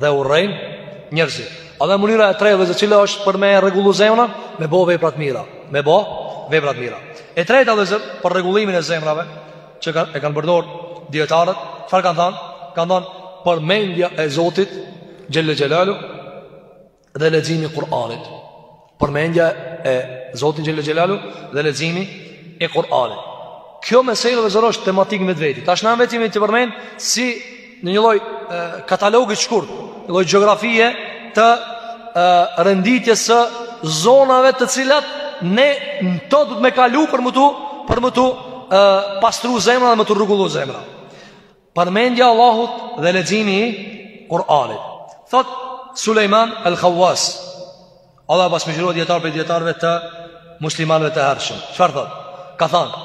dhe urrejnë njerëzit. Edhe mënyra e tretë vllezër cila është për me rregullu zemrën, me bo veprat mira. Me bo veprat mira. E treta vllezër për rregullimin e zemrave, që ka, e kanë përdor dijetarët, çfarë kanë thanë? Kanë thanë përmendja e Zotit, xhele xhelalu, dhe leximi i Kur'anit. Përmendja e Zotit Xhele Xhelalu dhe leximi i Kur'anit. Kjo mesele vllezër është tematikë më vete. Tash jam vetëm e përmen si në një lloj katalogu t'shkurt, një lloj gjeografie të renditjes së zonave të cilat ne në to duhet me kalu për me t'u, për me t'u pastru zemra dhe me t'u rregullu zemra. Përmendja e Allahut dhe leximi i Kur'anit. Thot Sulejman al-Khawas. Allahu e pastë mëshiru dijetar prej dijetarëve të muslimanëve të hershëm. Çfarë thot? Ka thënë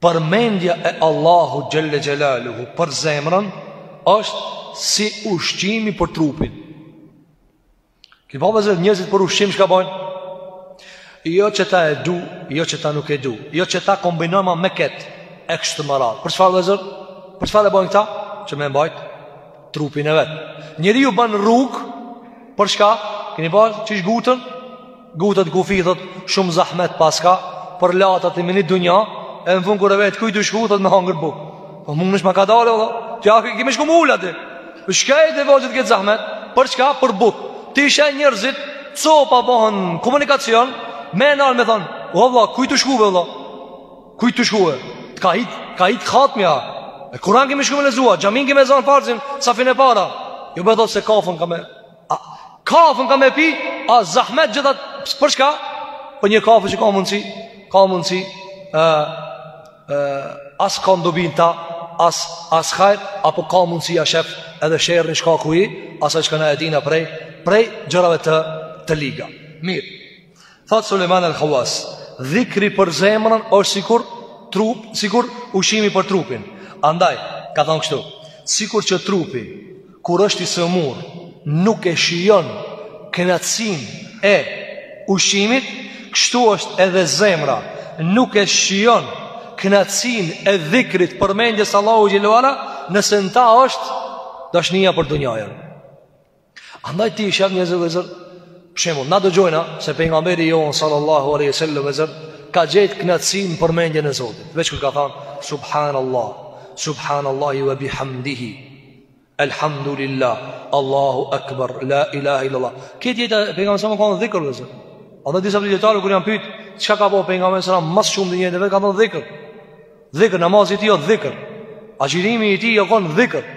Përmendja e Allahut xhelle xhelaluhu për zemrën është si ushqimi për trupin. Keni pa vllezër njerëzit për ushqim çka bojnë? Jo qeta e du, jo qeta nuk e du, jo qeta kombinoma me këtë, e kështu me radhë. Për çfarë vllezër? Për çfarë e bojnë këta? Që me mbajtë trupin e vet. Njëri i ban rrugë, për çka? Keni pa qysh nguten? Ngutet gufi thot shumë zahmet paska Për lata të minit dunja E në fund kur e vet ku je tu shku thot me hangër buk Po mendsh m'ka dalë vlla Ti a ke me shku me u lut ti po Çka t'vyn këtë zahmet Për çka për buk Të ishe njerëzit Copa bëhen n'komunikacion Me e nalë me thonë O vlla ku je tu shku vlla Ku je tu shku Të ka hit Ka hit hatmja E Kuran ke me shku me lezua N'xhami ke me zanë farzin Safin e parë Jo me thotë se kafën kam me Kafën kam me pi, a zahmet gjithë, për çka? Për një kafe që ka mundësi, ka mundësi, e, e, as ka dobi n'ta, as, as hajr, apo ka mundësi ia shef, edhe sherrin çka ku i, asa që ka na e dina prej, prej gjërave të, të liga. Mirë. Thot Sulejman al-Khawas, dhikri për zemrën është sikur trup, sikur ushqimi për trupin. Andaj, ka thënë kështu, sikur që trupi kur është i sëmurë nuk e shijon kënaqësinë e ushqimit, kështu është edhe zemra nuk e shijon kënaqësinë e dhikrit përmendjes së Allahut xhelalu nëse në ta është dashnia për dunjanë. Andaj ti shef njerëzit vllezër Shembull, na dëgjojna se pejgamberi jonë sallallahu aleyhi ve sellem vllezër Ka gjetë knaqësinë përmendjen e Zotit Veç kur ka thanë Subhanallah Subhanallahi wa bihamdihi Elhamdulillah Allahu akbar La ilaha illallah Krejt jeta e pejgamberit o konë dhikër vllezër Andaj disa prej dijetarëve kur janë pytë Çka ka bo pejgamberi ma së shumti në jetë ka thanë dhikër Dhikër, namazi i tij o dhikër Agjërimi i tij o konë dhikër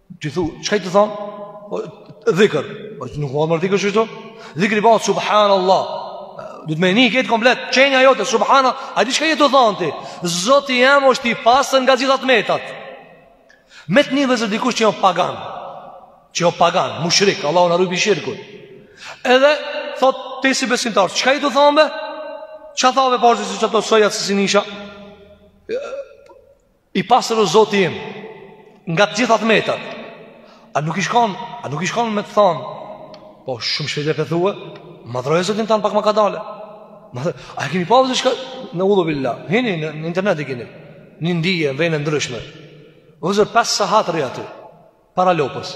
Ti thu, çka je tu thon? Po, dhikr. Po nuk mund të dhikësh ashtu. Dhikri bëhet subhanallah. Duhet me ni atë komplet. Qenia jote subhana, a di çka je tu thon ti? Zoti jem është i pastër nga gjitha t'metat. Me të ni vllezër dikush që o pagan Që o pagan, mushrik, Allahu na rujt pi shirkut Edhe, thot, ti si besimtar Çka je tu thonë be? Ça thave parësi si që të sojat si si nisha? I pastër o zoti im Nga të gjitha t'metat A nuk i shkon A nuk i shkon me të than Po shumë shpejt pe thue Madhëroje Zotin tonë pak ma kadale ma, A e keni pa vllezër shka Neudhubilah Hini në, në internet e keni Në Indi e në vende ndryshme Vllezër 5 sahat rri aty Para lopës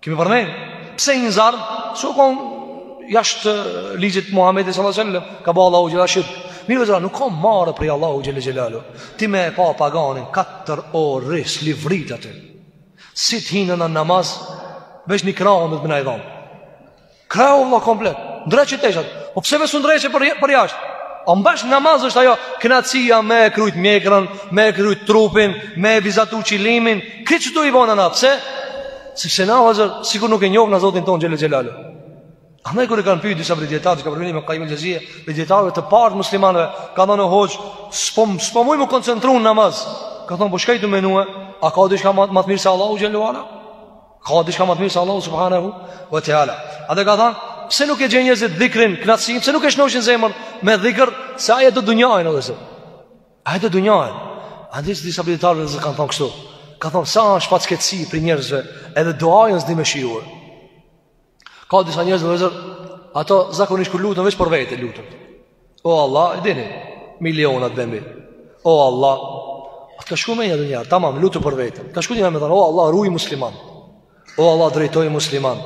Kemi përmend, pse hin n'zjarr, se o kon jashtë ligjit të Muhamedit sallallahu alaihi wasallam, ka ba Allahut xhele shirk. Mirë vllezër, nuk ka marre prej Allahu xhele xhelaluhu. Ti me e pa paganin 4 orë rri s'livrit atë. Si të hinë në namaz, veç një krahun do të më na i dhon. Kruhu vëlla komplet. Ndreqi teshat. Po pse be s'u ndreqi për përjashtë? O bash n'namaz është ajo kënaqësia me e krujt mjekrën, me e krujt trupin, me e vizatu qilimin, këto që tu i bo na, pse? Se se na vllezër, sikur nuk e njohim Zotin tonë xhele xhelaluhu. Andaj kur i kanë pyt disa prej dijetarëve, që ka përmend Ibn Kajjim Xhevzije, prej dijetarëve të parë t'muslimanëve, ka thonë hoxhë, s'po, s'po muj me u koncentru në namaz, ka thonë, po çka je tu menue, a ka diçka ma të mirë se Allahu xhelaluhu? Ka diçka më të mirë se Allahu subhanahu wa taala. Andaj kanë thënë, pse nuk e gjen njerëzit dhikrin, knaqësinë, pse nuk e shnoshin zemrën me dhikr, se ai e do dunjanë vllezër. Ai e do dunjanë. Andaj disa prej dijetarëve kanë thënë kështu. Ka thënë sa është fatkeqësi prej njerëzve, edhe duanë s'di me shijuar. Ka disa njerëz vllezër ato zakonisht kur luten veç për vete luten. O Allah, e dini, miliona të bëmbi. O Allah, ka shku me një ndonjëherë, tamam, lutu për vete. Ka shku një me thënë, o Allah, ruj musliman. O Allah, drejtoj musliman.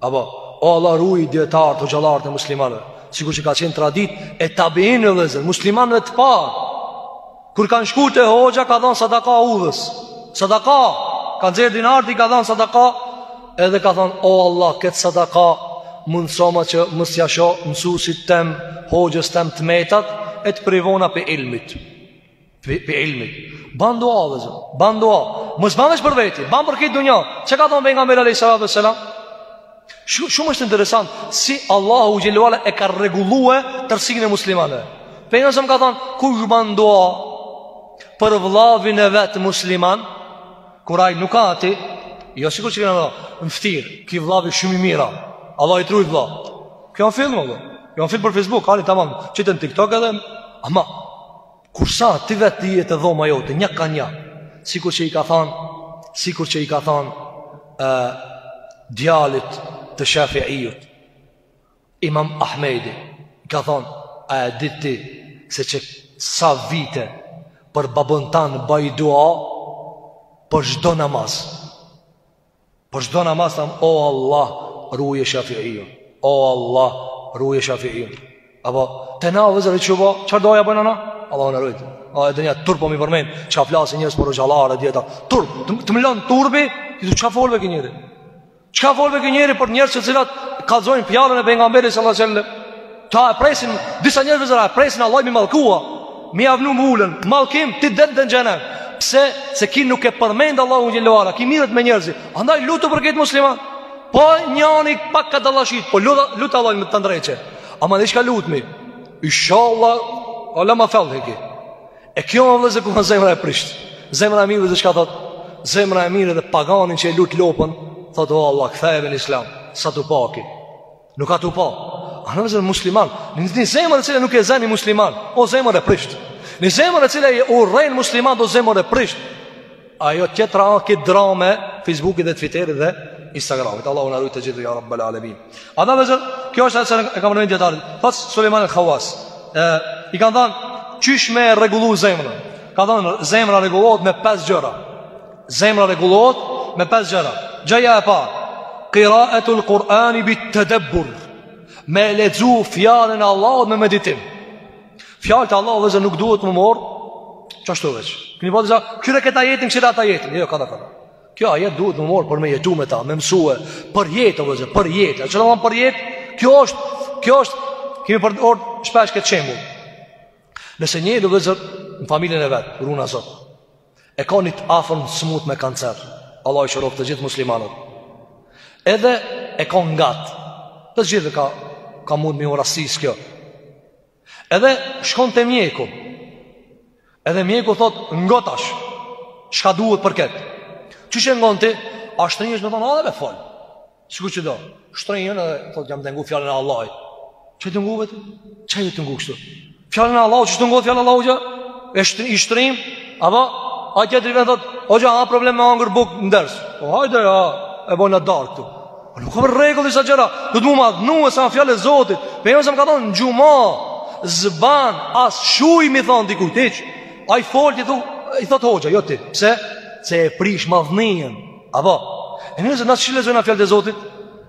Apo, o Allah, ruj dijetarët, hoxhallarët e muslimanëve. Sikurse ka qenë traditë e tabiinëve vllezër, muslimanëve të parë. Kur kanë shku te hoxha ka dhanë sadaka udhës Sadaka Ka nxjerrë dinarët i ka dhanë sadaka Edhe ka thanë o Allah këtë sadaka Mundësoma që mos ia shoh mësusit tem Hoxhës tem të metat E të privona prej ilmit Prej ilmit Ban dua vëllezër Ban dua Mos ban veç për veti Ban për këtë dunja Ça ka thonë pejgamberi a.s. Shumë është interesant si Allahu xhel-le ve ala e ka rregullue tërsinë e muslimanëve. Pejgamberi a.s. ka thonë, kush ban dua për vllavin e vet musliman, kur ai nuk a aty, jo sikur që kena në në fytyrë, ky vllavi shumë i mirë, Allahi të rujtë vlla. Kjo në film, kjo në film për Facebook, ali tamam, qëtën TikTok edhe, ama, Kurse ti vetë ti je te dhoma jote, një ka një, sikur që i ka thanë, sikur që i ka thanë, e, djalit të Shafiiut, imam Ahmedi, i ka thanë, a e din ti, se që sa vite, për babën tan baj dua, për çdo namaz. Për çdo namaz tham o Allah ruje Shafiun. O Allah ruje Shafiun. Apo te na vëllezër çuva, çfarë duaja bëjmë na? Allahu na rujt. A e dënja turp për m'i përmend, çka flasin njerëz për hoxhallarë, dijetarë. Turp, të mlon turpi, këtu çka fol be ky njeri? Çka fol be ky njeri për njerëz të cilët kallzojnë fjalën e pejgamberit sallallahu alajhi wasallam? Ta e presin, disa njerëz vëllezër, presin Allah mi mallkua, mi avnu më ulën, mallkim, ti den den xhehenem. Pse, se ky nuk e përmend Allahun xhel-le ve ala, ky merret me njerëzi. Andaj lutu për këtë musliman. Po njani pak ka dallashit, po lute, lute Allahun me të ndreqë. Ama dhe çka lutemi, inshalla, Allah ma fellë heki. E kjo më vëllezër ku më zemra e prishtë. Zemra e mirë dhe çka thotë, zemra e mirë dhe paganin që e lut lopën, thotë, o Allah, ktheje në islam, sa të paki. Nuk ka të po. Andaj vëllezër muslimanë, një zemër e cila nuk e zë një musliman, o zemër e prisht. Një zemër e cila e urren muslimanin, o zemër e prisht. Ajo tjetra a këtë drame, Facebookit dhe Twitterit dhe Instagramit. Allahu na rujt të gjithë, ja rabbel alemin. Andaj vëllezër, kjo është e se e kam emnin dijetarit. Pas Sulejman el Khawas, e, i kanë thanë, qysh me rregullu zemrën? Ka thanë, zemra rregullohet me 5 gjëra. Zemra rregullohet me pesë gjëra. Gjëja e parë, qira'atul Qur'ani bit tadabbur. Me lexu fjalën e Allahut me meditim. Fjalët e Allahut vëllezër nuk duhet me marrë qashtu veç. Keni vëllezër, kqyre këtë ajetin, kqyre atë ajetin, jo kadal kadal. Ky ajet duhet me marrë për me jetu me ta, me mësue, për jetë vëllezër, për jetë. Çfarë do të thotë për jetë? Kjo është, kjo është kemi përdorë shpesh këtë shembull. Nëse një do vëllezër në familjen e vet, runa Zot. E ka një të afërm smut me kancer. Allah i shëroftë të gjithë muslimanët. Edhe e ka ngat. Të gjithë kah mund me u rastis kjo. Edhe shkon te mjeku. Edhe mjeku thot ngo tash. Çka duhet për kët? Qysh e ngon ti? A shtrim është me thonë, edhe me fol. Sikur që do, shtrihen edhe thot jam të ngu fjalën e Allahit. Qe të ngu vetë? Qe të ngu kështu? Fjalën e Allahut s'të ngot fjalën e Allahut që e shtri i shtrim, apo a ke drejtë thot, o ja ha problem me hangër buk në ders. Po hajde ja, e bën në dark këtu. Po nuk kem rregull disa gjëra. Duhet me madhnu se fjalë e Zotit. Me jam sa me kan n'xhuma, s'ban as shuj me i thon dikujt hiç. Ai fol ti thuj, i thot hoxha, jo ti. Pse? Se e prish madhnin. Apo, e mirë se tash na i lexojna fjalët e zotit,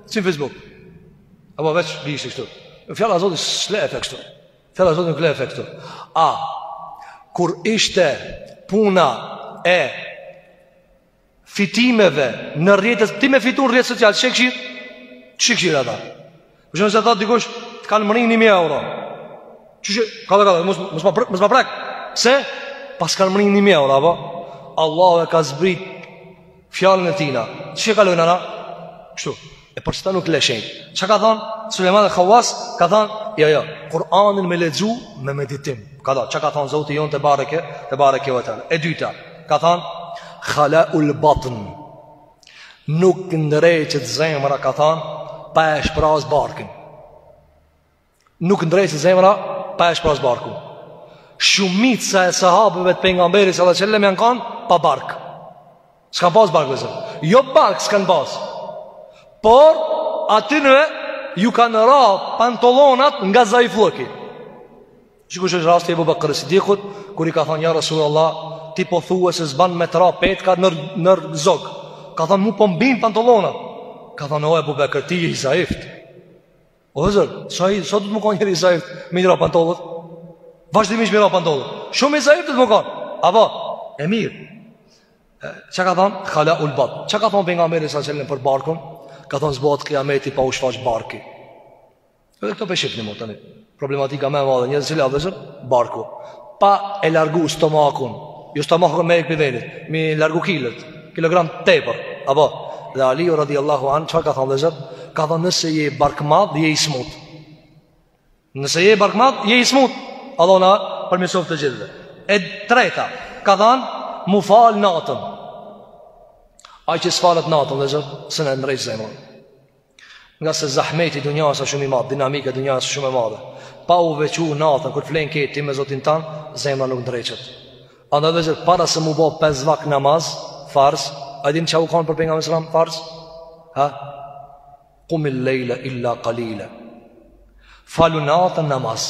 si në Facebook. Apo, veç, di ishte kështu. Fjala e zotit s'lexohet kështu. Fjala e zotit nuk lexohet kështu. A, kur ishte puna e fitimeve në rrjete, ti me fitu në rrjetet sociale, si e kshir? Si e kshir ata? Për shembull, të thotë dikush, të kanë mrri 1000 euro. Çuçi, ka dhe ka dhe, mos mos ma mos ma prek. Se po s'kanë mrri 1000 euro apo Allahu e ka zbrit fjalën e tina. Qysh e kalojna na? Kështu. E për çfarë nuk lexhin? Çka ka thon Sulejman al-Khawas? Ka thon, jo jo, Kur'anin me lexu me meditim. Ka thon, çka ka thon Zoti jon tebareke, tebareke ve teala. E dyta, ka thon khala'ul batn. Nuk ndreqet zemra ka than pa e shpras barkun. Nuk ndreqet zemra pa e shpras barkun. Shumica e sahabëve të pejgamberit sallallahu alajhi wasallam janë kanë pa bark. S'kan pas bark vllezër. Jo bark s'kan pas. Por atynve ju kanë ra pantolonat nga zaifllëki. Sikur është rasti i Abu Bakr Siddiqut, kur i ka thënë ja Rasulullah, ti po thua se s'ban me t'ra petka nën zog. Ka thënë mu po m'bin pantallonat. Ka thënë o Abu Bakr ti je i zaift. O zot, sa kisha dasht me kanë njeri zaift me ra pantallot. Vazhdimisht me ra pantallot. Shumë i zaift me kanë. Apo, e mirë. Çka ka thënë? Khala ul batn. Çka ka thënë pejgamberi salesellem për barkun? Ka thënë s'bohet kiameti pa u shfaq barki. Edhe këto po dëshiron me thanë Problematika ma e madhe e njerëzve, vllezër Barku Pa e largu stomakun Jo stomakun me e hjek pi venit Me i largu kilët Kilogram tepër Apo Dhe Aliu radiallahu anhu çfarë ka thonë vllezër Ka thonë nëse je barkmadh Je i smut Nëse je barkmadh Je i smut Allahu na përmirsoftë të gjithve E treta Ka thonë Mu falë natën Ai që s'falet natën vllezër S'e ndreq zemrën Nga se zahmeti i dunjas është shumë i madh, dinamika e dunjas është shumë e madhe. Pa u veçu natën, kur të flenë krejt, ti me zotin tan, zemra nuk ndreqet. Andaj vllezër, para se mu bo 5 vakt namaz, farz, a din që u kanë për pejgamberin selam, farz? Ha? Kumil lejle illa kalile. Falu natën namaz.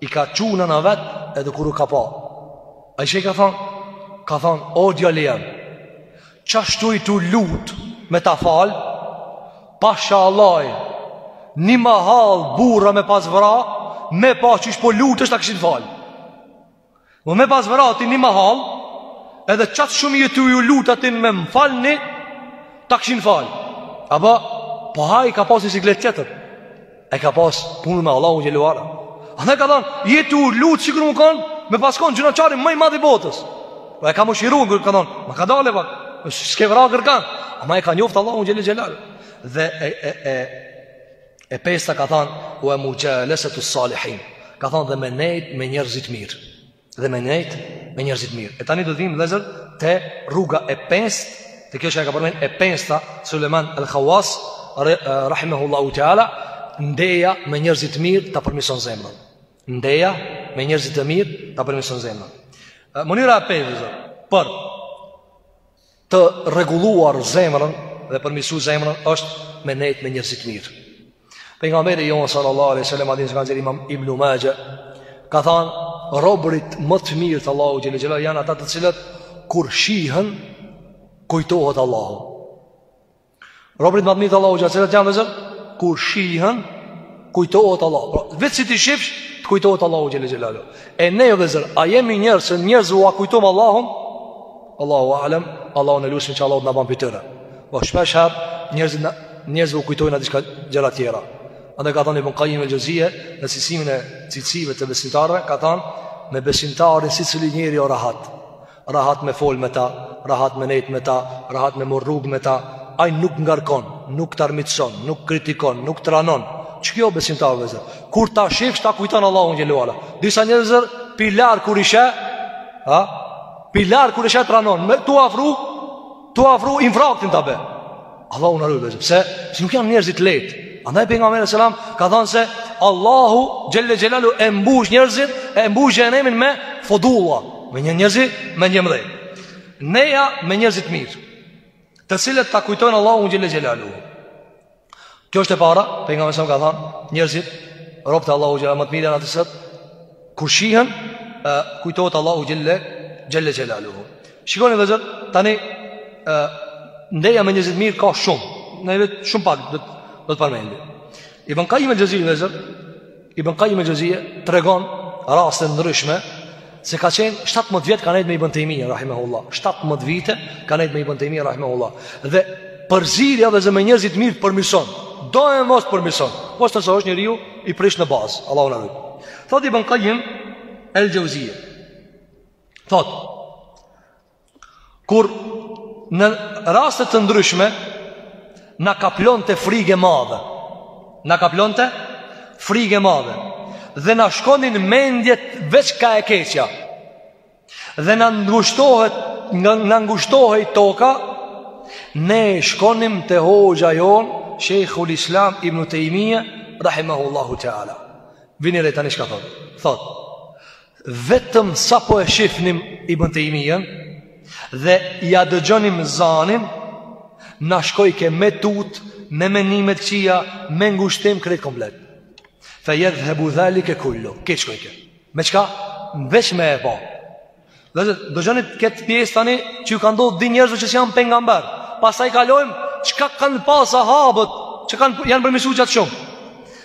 I ka çu nana vet edhe kur e ka pa Ai çi ka thonë Ka thonë o djali jem Qashtu je tu lutë me ta falë Pasha Allah Një mahallë burra me pas vra Me pa qysh po lutesh ta kishin falë Mu me pas vra ti një mahallë Edhe qaq shumë je tu ju lut ti me më falë një Ta kisha falë Apo Po ai ka pas një siklet tjetër E ka pas punë me Allahun xhelle ala Nana ka thonë Je tu ju lutë që kur më konë Me pas konë gjynahqari më i madh i botës Po e ka mëshiru Kur ka thonë Ma ka dale pak S'ke vra kërkan Ama e ka njoftë Allahun xhelle xhelal Dhe e, e, e, E pesta ka thënë ue muxhalesetu salihin. Ka thënë dhe me nejt me njerëz të mirë. Dhe me nejt me njerëz të mirë. E tani do të vim vëllazër te rruga e pestë, te kjo që ka përmend e pesta Sulejman al-Khawas rahimahullahu taala, ndeja me njerëz të mirë ta përmison zemrën. Ndeja me njerëzit e mirë ta përmison zemrën. Mënyra e pestë për të rregulluar zemrën dhe përmisu zemrën është me nejtë me njerëz të mirë. Pejgamberi jonë sallallahu alaihi sallam hadith që ka nxjerr imam ibn Maxhe, ka thanë robërit më të mirë të Allahut xhelle xhelal janë ata të cilët kur shihen kujtohet Allahu. Robrit më të mirë të Allahut xhelle xhelal janë vllezër kur shihen kujtohet Allahu. Pra, vetë si ti shihsh, të kujtohet Allahu xhelle xhelalu. E ne o vllezër, a jemi njerëz që njerëzve u kujtojmë Allahun? Allahu alem, Allahun e lusim që Allahu na bën prej tyre. Po shpesh herë ne njerëzve u kujtojmë diçka gjëra të tjera. Andaj ka thënë Ibn Qayyim al-Xheuzijje në cilësimin e cilësive të besimtarëve, ka thënë me besimtarin secili njeri osht rahat. rahat me fol me ta, rahat me nejt me ta, rahat me mor rrug me ta, ai nuk ngarkon, nuk traumatizon, nuk kritikon, nuk trenon. Ky o besimtar vllezër. Kur ta shihsh ta kujton Allahun xhelalu Disa njerëz pi larg kur i sheh, ha? Pi larg kur i sheh t'trenon, me tu afru Tu afru infraktin ta be. Allahu na rujt. Pse? Se nuk janë njerëz të lehtë. Andaj pejgamberi alejhi selam ka thënë se Allahu xhelle xhelalu e mbush njerëzit, e mbush xhenemin me fodulla, me njerëzit mendjemëdhej. Neja me njerëz të mirë, të cilët ta kujtojnë Allahun xhelle xhelalu. Kjo është e para, pejgamberi alejhi selam ka thanë, njerëzit, robt e Allahut xhel-le, më të mirë janë ata se kur shihen, kujtohet Allahu xhel-le, xhel-le xhelaluhu. Shikoni vëllezër, tani, e, ndeja me njerëzit e mirë ka shumë, në vete shumë, pak do t'i përmendi. Ibn Kajim el-Xheuzije vëllezër, Ibn Qayyim al-Juzeyy tregon raste ndryshme se ka qenë 17 vjet ka nejt me Ibn Taymi rahimahullah. 17 vite ka nejt me Ibn Taymi rahimahullah. Dhe përzirja vëllezër me njerëzit e mirë përmison. Do e mos përmison. Pos nëse është njeriu i prisht në bazë. Allahu na ruajt. Thot Ibn Qayyim al-Juzeyy. Thot Kur në raste të ndryshme Na kaplonte frigë e madhe Na kaplonte frigë e madhe Dhe na shkonin mendjet veç kah e keqja Dhe na ngushtohej Na ngushtohej toka Ne shkonim te hoxha jonë Shejhul Islam ibn Tejmije Rahimahullahu Teala Vini re tani çka thot Thot Vetëm sapo e shifnim Ibn Tejmijen Dhe ia dëgjonim zanin Na shkojke me tutë Me menime t'kqija Me ngushtim krejt komplet Fe jedhhebu dhalike kul-luh Ke shkojke Me çka veç me e pa Vllezër dëgjoni këtë pjesë tani Që ju ka ndodhë disa njerëzve që s'janë pejgamberë Pastaj kalojmë Çka kanë pasë sahabët Që kanë janë përmisu qaq shumë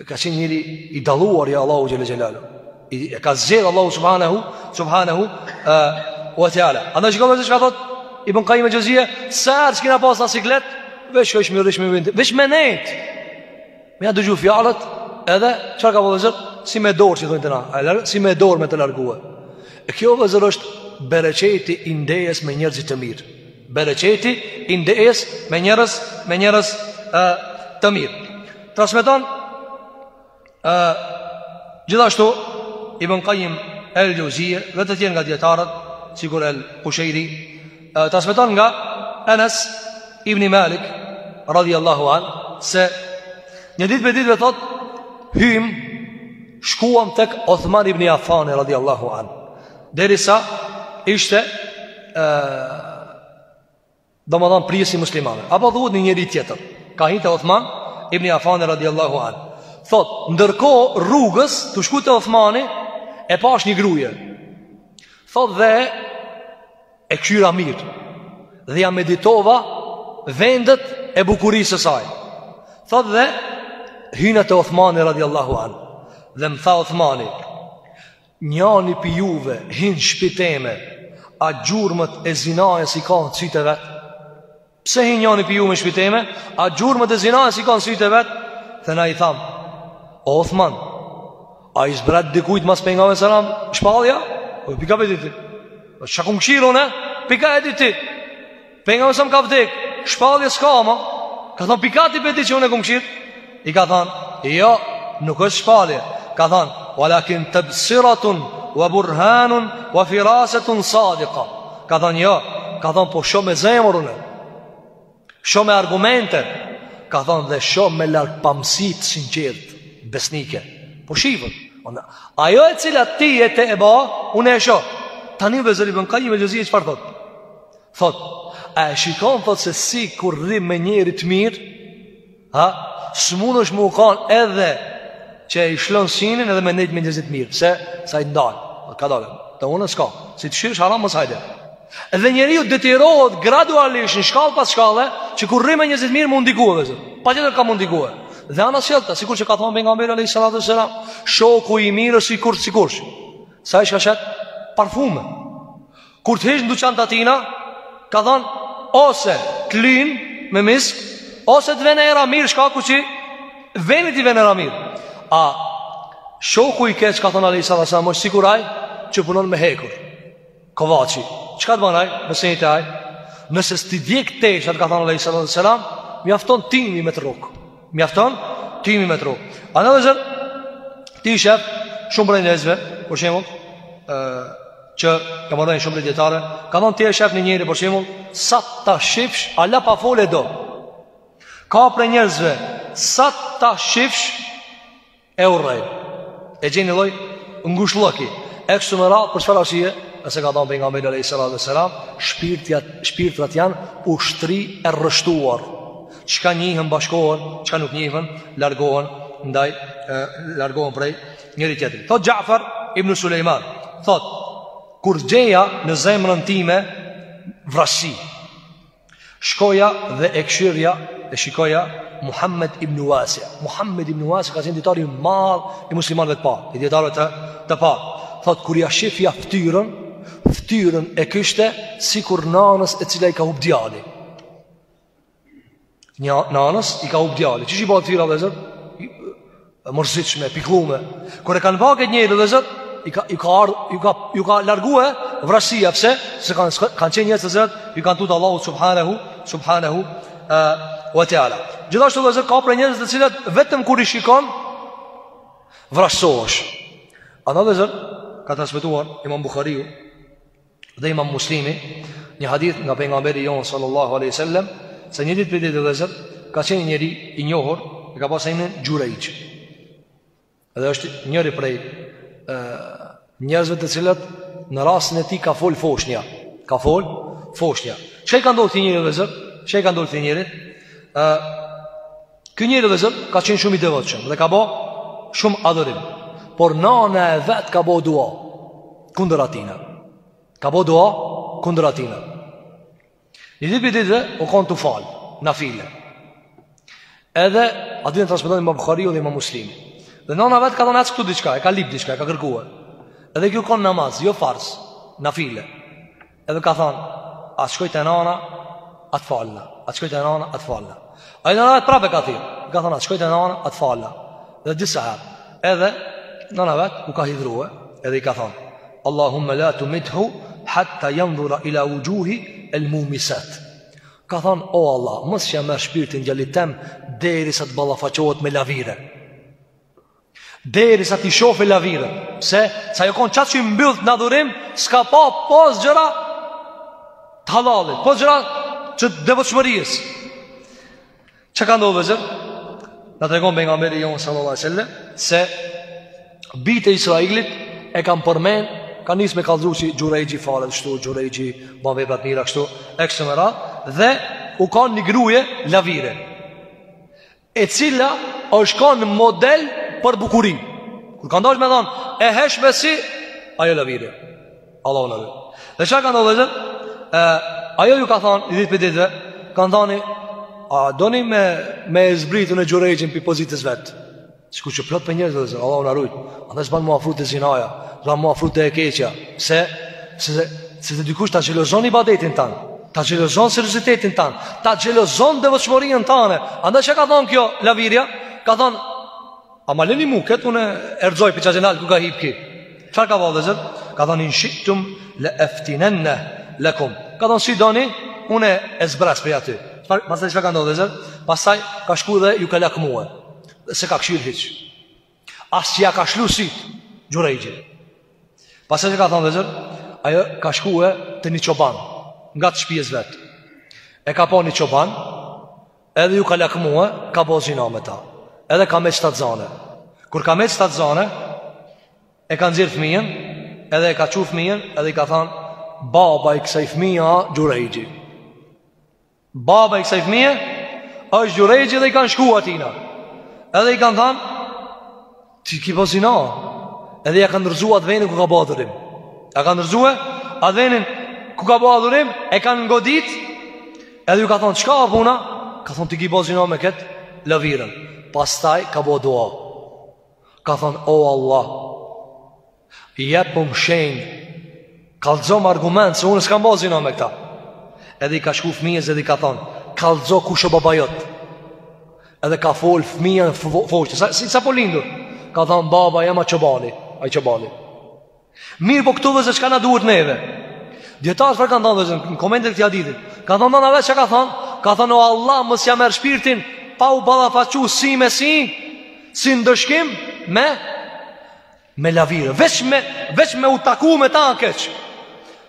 E ka qenë njeri i dalluar i Allahut xhel-le xhelaluhu E ka zgjedhë Allahu Subhanehu Subhanehu ue teala A e shikove se çka thot Ibn Kajim el-Xheuzije Sa herë që kena pas naj siklet Veç ka ishë mirë ishë mirë Veç me nejt Me ja dëgju fjalët Edhe qërë ka vllezër Si me dorë që thojnë te na Si me dorë me ta largue E kjo vllezër është Bereqeti i ndejes me njerëzit të mirë Bereqeti i ndejes me njerëz Me njerëz të mirë Transmeton ë gjithashtu Ibn Qayyim el-Juzeyy dhe të tjerë nga dietarët, sikur el Qushairi, transmeton nga Anas ibn Malik radhiyallahu an se një ditë prej ditëve thot hyjm shkuam tek Uthman ibn Affan radhiyallahu an derisa ishte ë Domethanë prijësi i muslimanëve Apo thuhet një njeri tjetër Ka hi te Othman Ibni Afani radiallahu anë Thot, ndërkohë rrugës Tu shku te Othmani E pashë një gruje Thot dhe E kshyra mirë Dhe ja meditova Vendet e bukurisë së saj Thot dhe Hyna te Othmani radiallahu anë Dhe më tha Othmani Njani pi juve hin n'shpi teme A gjurmët e zinasë i ka në sytë e vet Pse hin njani pi juve në shpi teme A gjurmët e zinasë i ka në sytë e vet Dhe ai tha O Othman A i zbret dikujt mas pejgamberit selam Shpallja O pi kah po e din ti Shka kum kshyrë une Pi kah e din ti Pejgamberi ka vdek Shpallje s'ka ma Ka thonë pi kah ti po e di që unë e këm kqyrë I ka thonë Jo, nuk është shpallje Ka thonë Walakin tebsiratun Wa burhanun Wa firasetun sadika Ka thonë jo Ka thonë po shoh me zemër unë Shoh me argumente Ka thonë dhe shoh me largpamësi të sinqertë Besnike Po shifet Ajo e cila ti e ke ba Unë e shoh Tani vëzëri bënkaj i me gjëzije çfarë thotë Thot, a e shikon thot se si kur rri me njerëz t'mirë, ha, së mund është më ukan edhe që e lshon synin edhe me nejt me njerëz t'mirë, se sa i ndalë, po, ka dalë, turp e ka syt me kshyrë n'haram masandej. Edhe njeriu detyrohet gradualisht shkallë pas shkallë, që kur rri me njerëz t'mirë me ndiku, vllezër, patjetër ka me ndiku. Dhe anasjelltas, sikur që ka thonë pejgamberi, alejhi salatu ve selam, shoku i mirë, sikur, sikurse ai shka shet parfume, Kur të hish në duqan t'atina, ka thonë, ose të lin me misk, ose të vjen era e mirë, shkaku që vendi të vjen era e mirë. A, shoku i keq, ka thonë alejhi salatu selam, është sikur ai që punon me hekur. Kovaçi, çka të ban ai, me sendet e ai? Nëse s'ti djeg teshat, ka thonë alejhi salatu selam, mjafton tymi me të rukë. Mjafton tymi me tru. A vllezër, ti shef, shumë prej njerëzve, për shembull, që kanë marrë n'shumë prej dijetarëve, ka thonë ti e shef një njeri, për shembull, sa ta shifsh, hala pa folë e do. Ka prej njerëzve, sa ta shifsh, E urren. E gjen ni lloj ngushllëki. E kështu me radhë për çfarë arsye? Se ka thënë pejgamberi alayhis salatu wasselam, shpirtrat janë ushtri e rreshtuar. Çka njihen bashkohen, çka nuk njihen largohen ndaj largohen prej njëri tjetrit. Thot Ja'far ibn Sulejman, thot kur gjeja në zemrën time vrazhdsi, Shkoja dhe e kshyrja e shikoja Muhammed ibn Wasi Muhammed ibn Wasi ka qenë dijetar i madh i muslimanëve të parë I dijetarëve të, të parë Thot, kur ja shifja ftyrën Ftyrën e kishte Sikur nanës e cila i ka hup djali Një nanës i ka hup djali Qysh i bëhet ftyra vllezër? e mërzitshme, pikllume. Kur e kanë pa këtë njeri vllezër, i ka i ka ardh, i ka i ka largue vrasia pse? Se kanë kanë qenë njerëz të cilët i kanë tutë Allahu subhanahu subhanahu wa taala. Gjithashtu vllezër ka prej njerëz të cilët vetëm kur i shikon vrasohesh. Andaj vllezër ka transmetuar Imam Buhariu dhe imam muslimi Një hadith nga pengamberi jonë sallallahu aleyhi we sellem Se një ditë prej ditëve vllezër Ka qenë ni njeri i njohur E ka pasë emnin Xhurejxh Edhe është njëri prej e, Njerëzve të cilët Në rastin e tij ka fol foshnja Ka fol foshnja Ça i ka ndodhë këtij njeri vllezër Ça i ka ndodhë këtij njeri e, Ky njeri vllezër ka qenë shumë i devotshëm dhe ka bo shumë adhurim. Por nana e vet ka bo dua kundër atina. Ka bo dua kundër atina. Një ditë prej ditëve u konë tu falë nafile. Edhe aty na transmeton imam Buhariu dhe imam Muslimi. Dhe nana vet ka thonë ec këtu diçka, e ka lip diçka, e ka kërkue. Edhe ky u konë n'namaz, jo farz, nafile. Edhe ka thonë, a të shkoj te nana, a të falna. A të shkoj te nana, a të falna. Ani nana vet prapë e ka thirr. Ka thonë, a të shkoj te nana, a të falna. Dhe disa herë. Edhe nana vet u ka hidhnue, edhe i ka thonë, Allahumme la tumit-hu, hatta jandhura ila vuxhuhi el mumisat. Ka thonë, o Allah, mos ia merr shpirtin djalit tem, derisa të ballafaqohet me lavire. Derisa t'i shofe lavire Pse, se ai u konë qaq i mbyllët n'adhurim S'ka pa pos gjëra Të hallallit Pos gjëra të devotshmëries. Ça ka ndodhë vllezër Na tregon pengamberi jonë sallallahu alejhi ve sellem Se bijtë e Israilit e kanë përmend Kanë nis me kallzu si Xhurejxhi falet kshtu Xhurejxhi ban vepra t'mira kështu e kshtu me radhë Dhe u kan një grue lavire e cila është kanë model për bukuri. Kur kanë dashtë me thanë, e hijshme si ajo lavire. Allahu na rujt. Dhe ça ka ndodh vllezër, ajo ju ka thonë, ni ditë prej ditëve, ka thanë, a doni me, me e zbrit unë Xhurejxhin prej pozitës vet. Sikur plot prej njerëzve vllezër, Allahu na rujtë. Andaj s'ban m'u afru te zinaja, s'ban m'u afru te e keqja. Se, se, se, se të dikush ta xhelozon ibadetin tanë. Ta xhelozon seriozitetin tanë, ta xhelozon devotshmërinë tanë. Andaj çka ka thon kjo lavirja? Ka thon A ma leni mu, këtë unë e rrëzoj prej qaq nalt ku ka hip ky Çar ka ba vllezër? Ka thonë in shi'tum le eftinenne lekum Ka thonë si doni, unë e zbres prej aty Pastaj ça ka ndodhë vllezër? Pastaj ka shku dhe ju ka lakmue S'e ka kqyrë hiç As që ja ka shlu sytë Xhurejxhi Pastaj çka ka thonë vllezër Ajo ka shkue te një çoban Nga të shpijes vet E ka pa një çoban Edhe ju ka lakmu e Ka bo zina me ta Edhe ka met shtatzane Kur ka met shtatzane E ka nxjerr fëmijën Edhe e ka çu fëmijën Edhe i ka thonë Baba i kësaj fëmije a Xhurejxhi Baba i kësaj fëmije është Xhurejxhi edhe i kanë shku atina Edhe i kanë thanë Ti ki bo zina Edhe ja kanë rrëzu atë venin ku ka bo adhurim Ja kanë rrëzue atë venin ku ka bo adhurim E kanë ngodit Edhe ju ka thonë çka a puna Ka thonë ti ki bo zina me ketë laviren Pastaj ka bo dua Ka thonë o Allah Jepëm shenj Kallzom argument Se unë s'kam bo zina me këta Edhe i ka shku fëmijës edhe i ka thonë Kallzo kush o baba jot Edhe ka folë fëmija foshnje sa, Si sapolindur Ka thonë baba jem a çobani Ai çobani Mirë po këtu vllezër çka na duhet neve Dijetarët çka kanë thonë vllezër Në komentet e këtij hadithit Ka thonë nëna e vet çka ka thonë Ka thonë o Allah mos ja merr shpirtin Pa u ballafaqu si me si Si ndëshkim me Me lavire, veç me, veç me u taku me ta në keq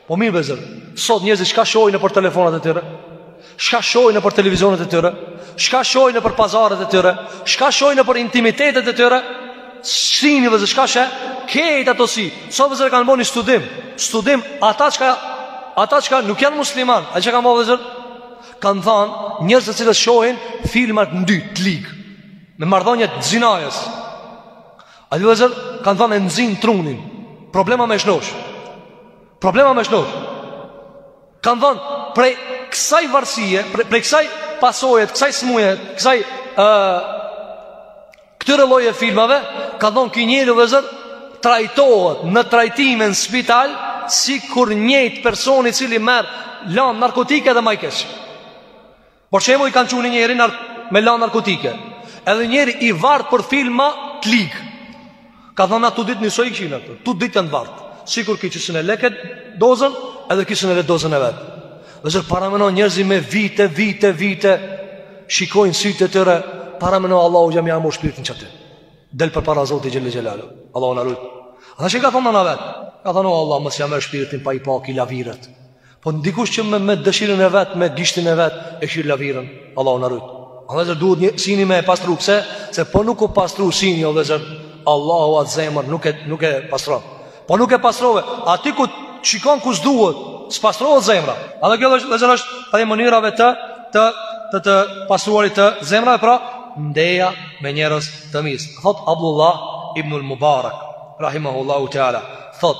Po mirë vllezër, sot njerëzit çka shohin nëpër telefonat e tyre Çka shohin nëpër televizionet e tyre Çka shohin nëpër pazaret e tyre Çka shohin nëpër intimitetet e tyre Shihni vllezër, çka sheh Kejt ato si, sa sot, vllezër kanë bo një studim Studim, ata çka Ata çka nuk janë musliman A çka kanë bo vllezër Kanë thanë, njerëzit të cilët shohin Filmat e ndyt, të lig Me marrëdhëniet e zinajës A vllezër kanë thënë e nxin trunin. Problem a me shnosh. Problem a me shnosh. Kanë thënë prej kësaj varësie, prej, prej kësaj pasoje, kësaj smuje, kësaj ë këtyre lloje filmave, kanë thënë ky njeri vllezër trajtohet në trajtime në spital sikur njëjtë personi i cili merr lanë narkotike dhe ma keq. Për shembull i kanë çu ni njeri nar me lanë narkotike Edhe njeri i vartë për filma të lig Ka thonë ata të dytë njësoj i kshyrin ata Të dytë janë vartë Sikur ky që s'un e le ket dozën Edhe ky s'un e le dozën e vetë Vllezër parameno njerëzit me vite, vite, vite Shikojnë sytë e tyre Parameno Allahu me ja marr shpirtin qaty Del përpara Zotit Xhelle Xhelaluhu Allahu na rujtë Dhe çka ka thonë nëna e vet Ka thonë o Allah mos ja merr shpirtin pa i pa ky laviret Po ndikush që me, me dëshirën e vet, me gishtin e vet e shir lavirën, Allahu na rujt. Vëllezër, duhet një syni me e pastru pse? Se po nuk u pastru syni o vëllezër, Allahu atë zemër nuk e nuk e pastron. Po nuk e pastrove, aty ku shikon ku s'duhet, s'pastrohet zemra. Edhe kjo vëllezër është prej mënyrave të të të të pastruarit të zemrave, pra ndeja me njerëz të mirë. Thot Abdullah ibn al-Mubarak rahimahullahu taala, thot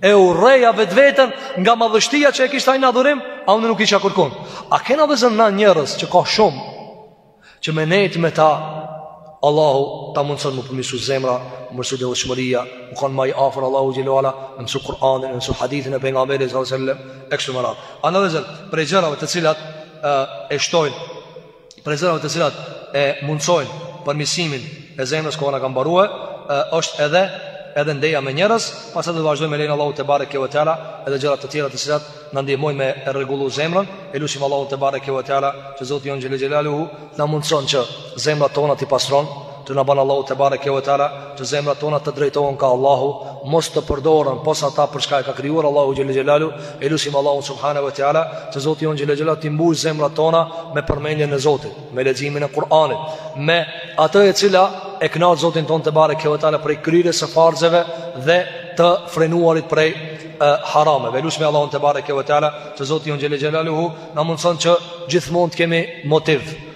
E urreja vetveten nga madhështia që e kishte ai në adhurim, a unë nuk isha kërkun. A kena vëllezër na njerëz që ka shumë, që me nejt me ta, Allahu ta mundëson m'u përmirësu zemra, m'u përmirësu devotshmëria, me kanë ma afër Allahut xhelle xhelaluhu, me mësu Kur'anin, me mësu hadithin e Pejgamberit, e kështu me radhë. Andaj vëllezër, prej gjërave të cilat e, e shtojnë, prej gjërave të cilat e mundësojnë përmirësimin e zemrës koha na ka mbarue, është edhe edhe ndeja me njerëz, pastaj do vazhdojmë me lejen e Allahut tebareke ve teala, edhe gjëra të tjera të cilat na ndihmojnë me rregullu zemrën, e lusim Allahun tebareke ve teala, që Zoti jonë xhelle xhelaluhu, na mundëson që zemrat tona t'i pastron, Të na banë Allahu tebareke ve teala që zemrat tona të drejtohen ka Allahu Mos të përdoren pos ata për çka e ka krijuar Allahu xhelle xhelaluhu E lusim Allahun subhanehu ve teala që Zoti jonë xhelle xhelaluhu t'i mbush zemrat tona me përmendjen e Zotit Me leximin e Kur'anit Me atë e cila e knaq Zotin tonë tebareke ve teala Prej kryerjes së farzeve dhe të frenuarit prej harameve E lusmi Allahun tebareke ve teala që Zoti jonë xhelle xhelaluhu Na mundëson që gjithmonë të kemi motiv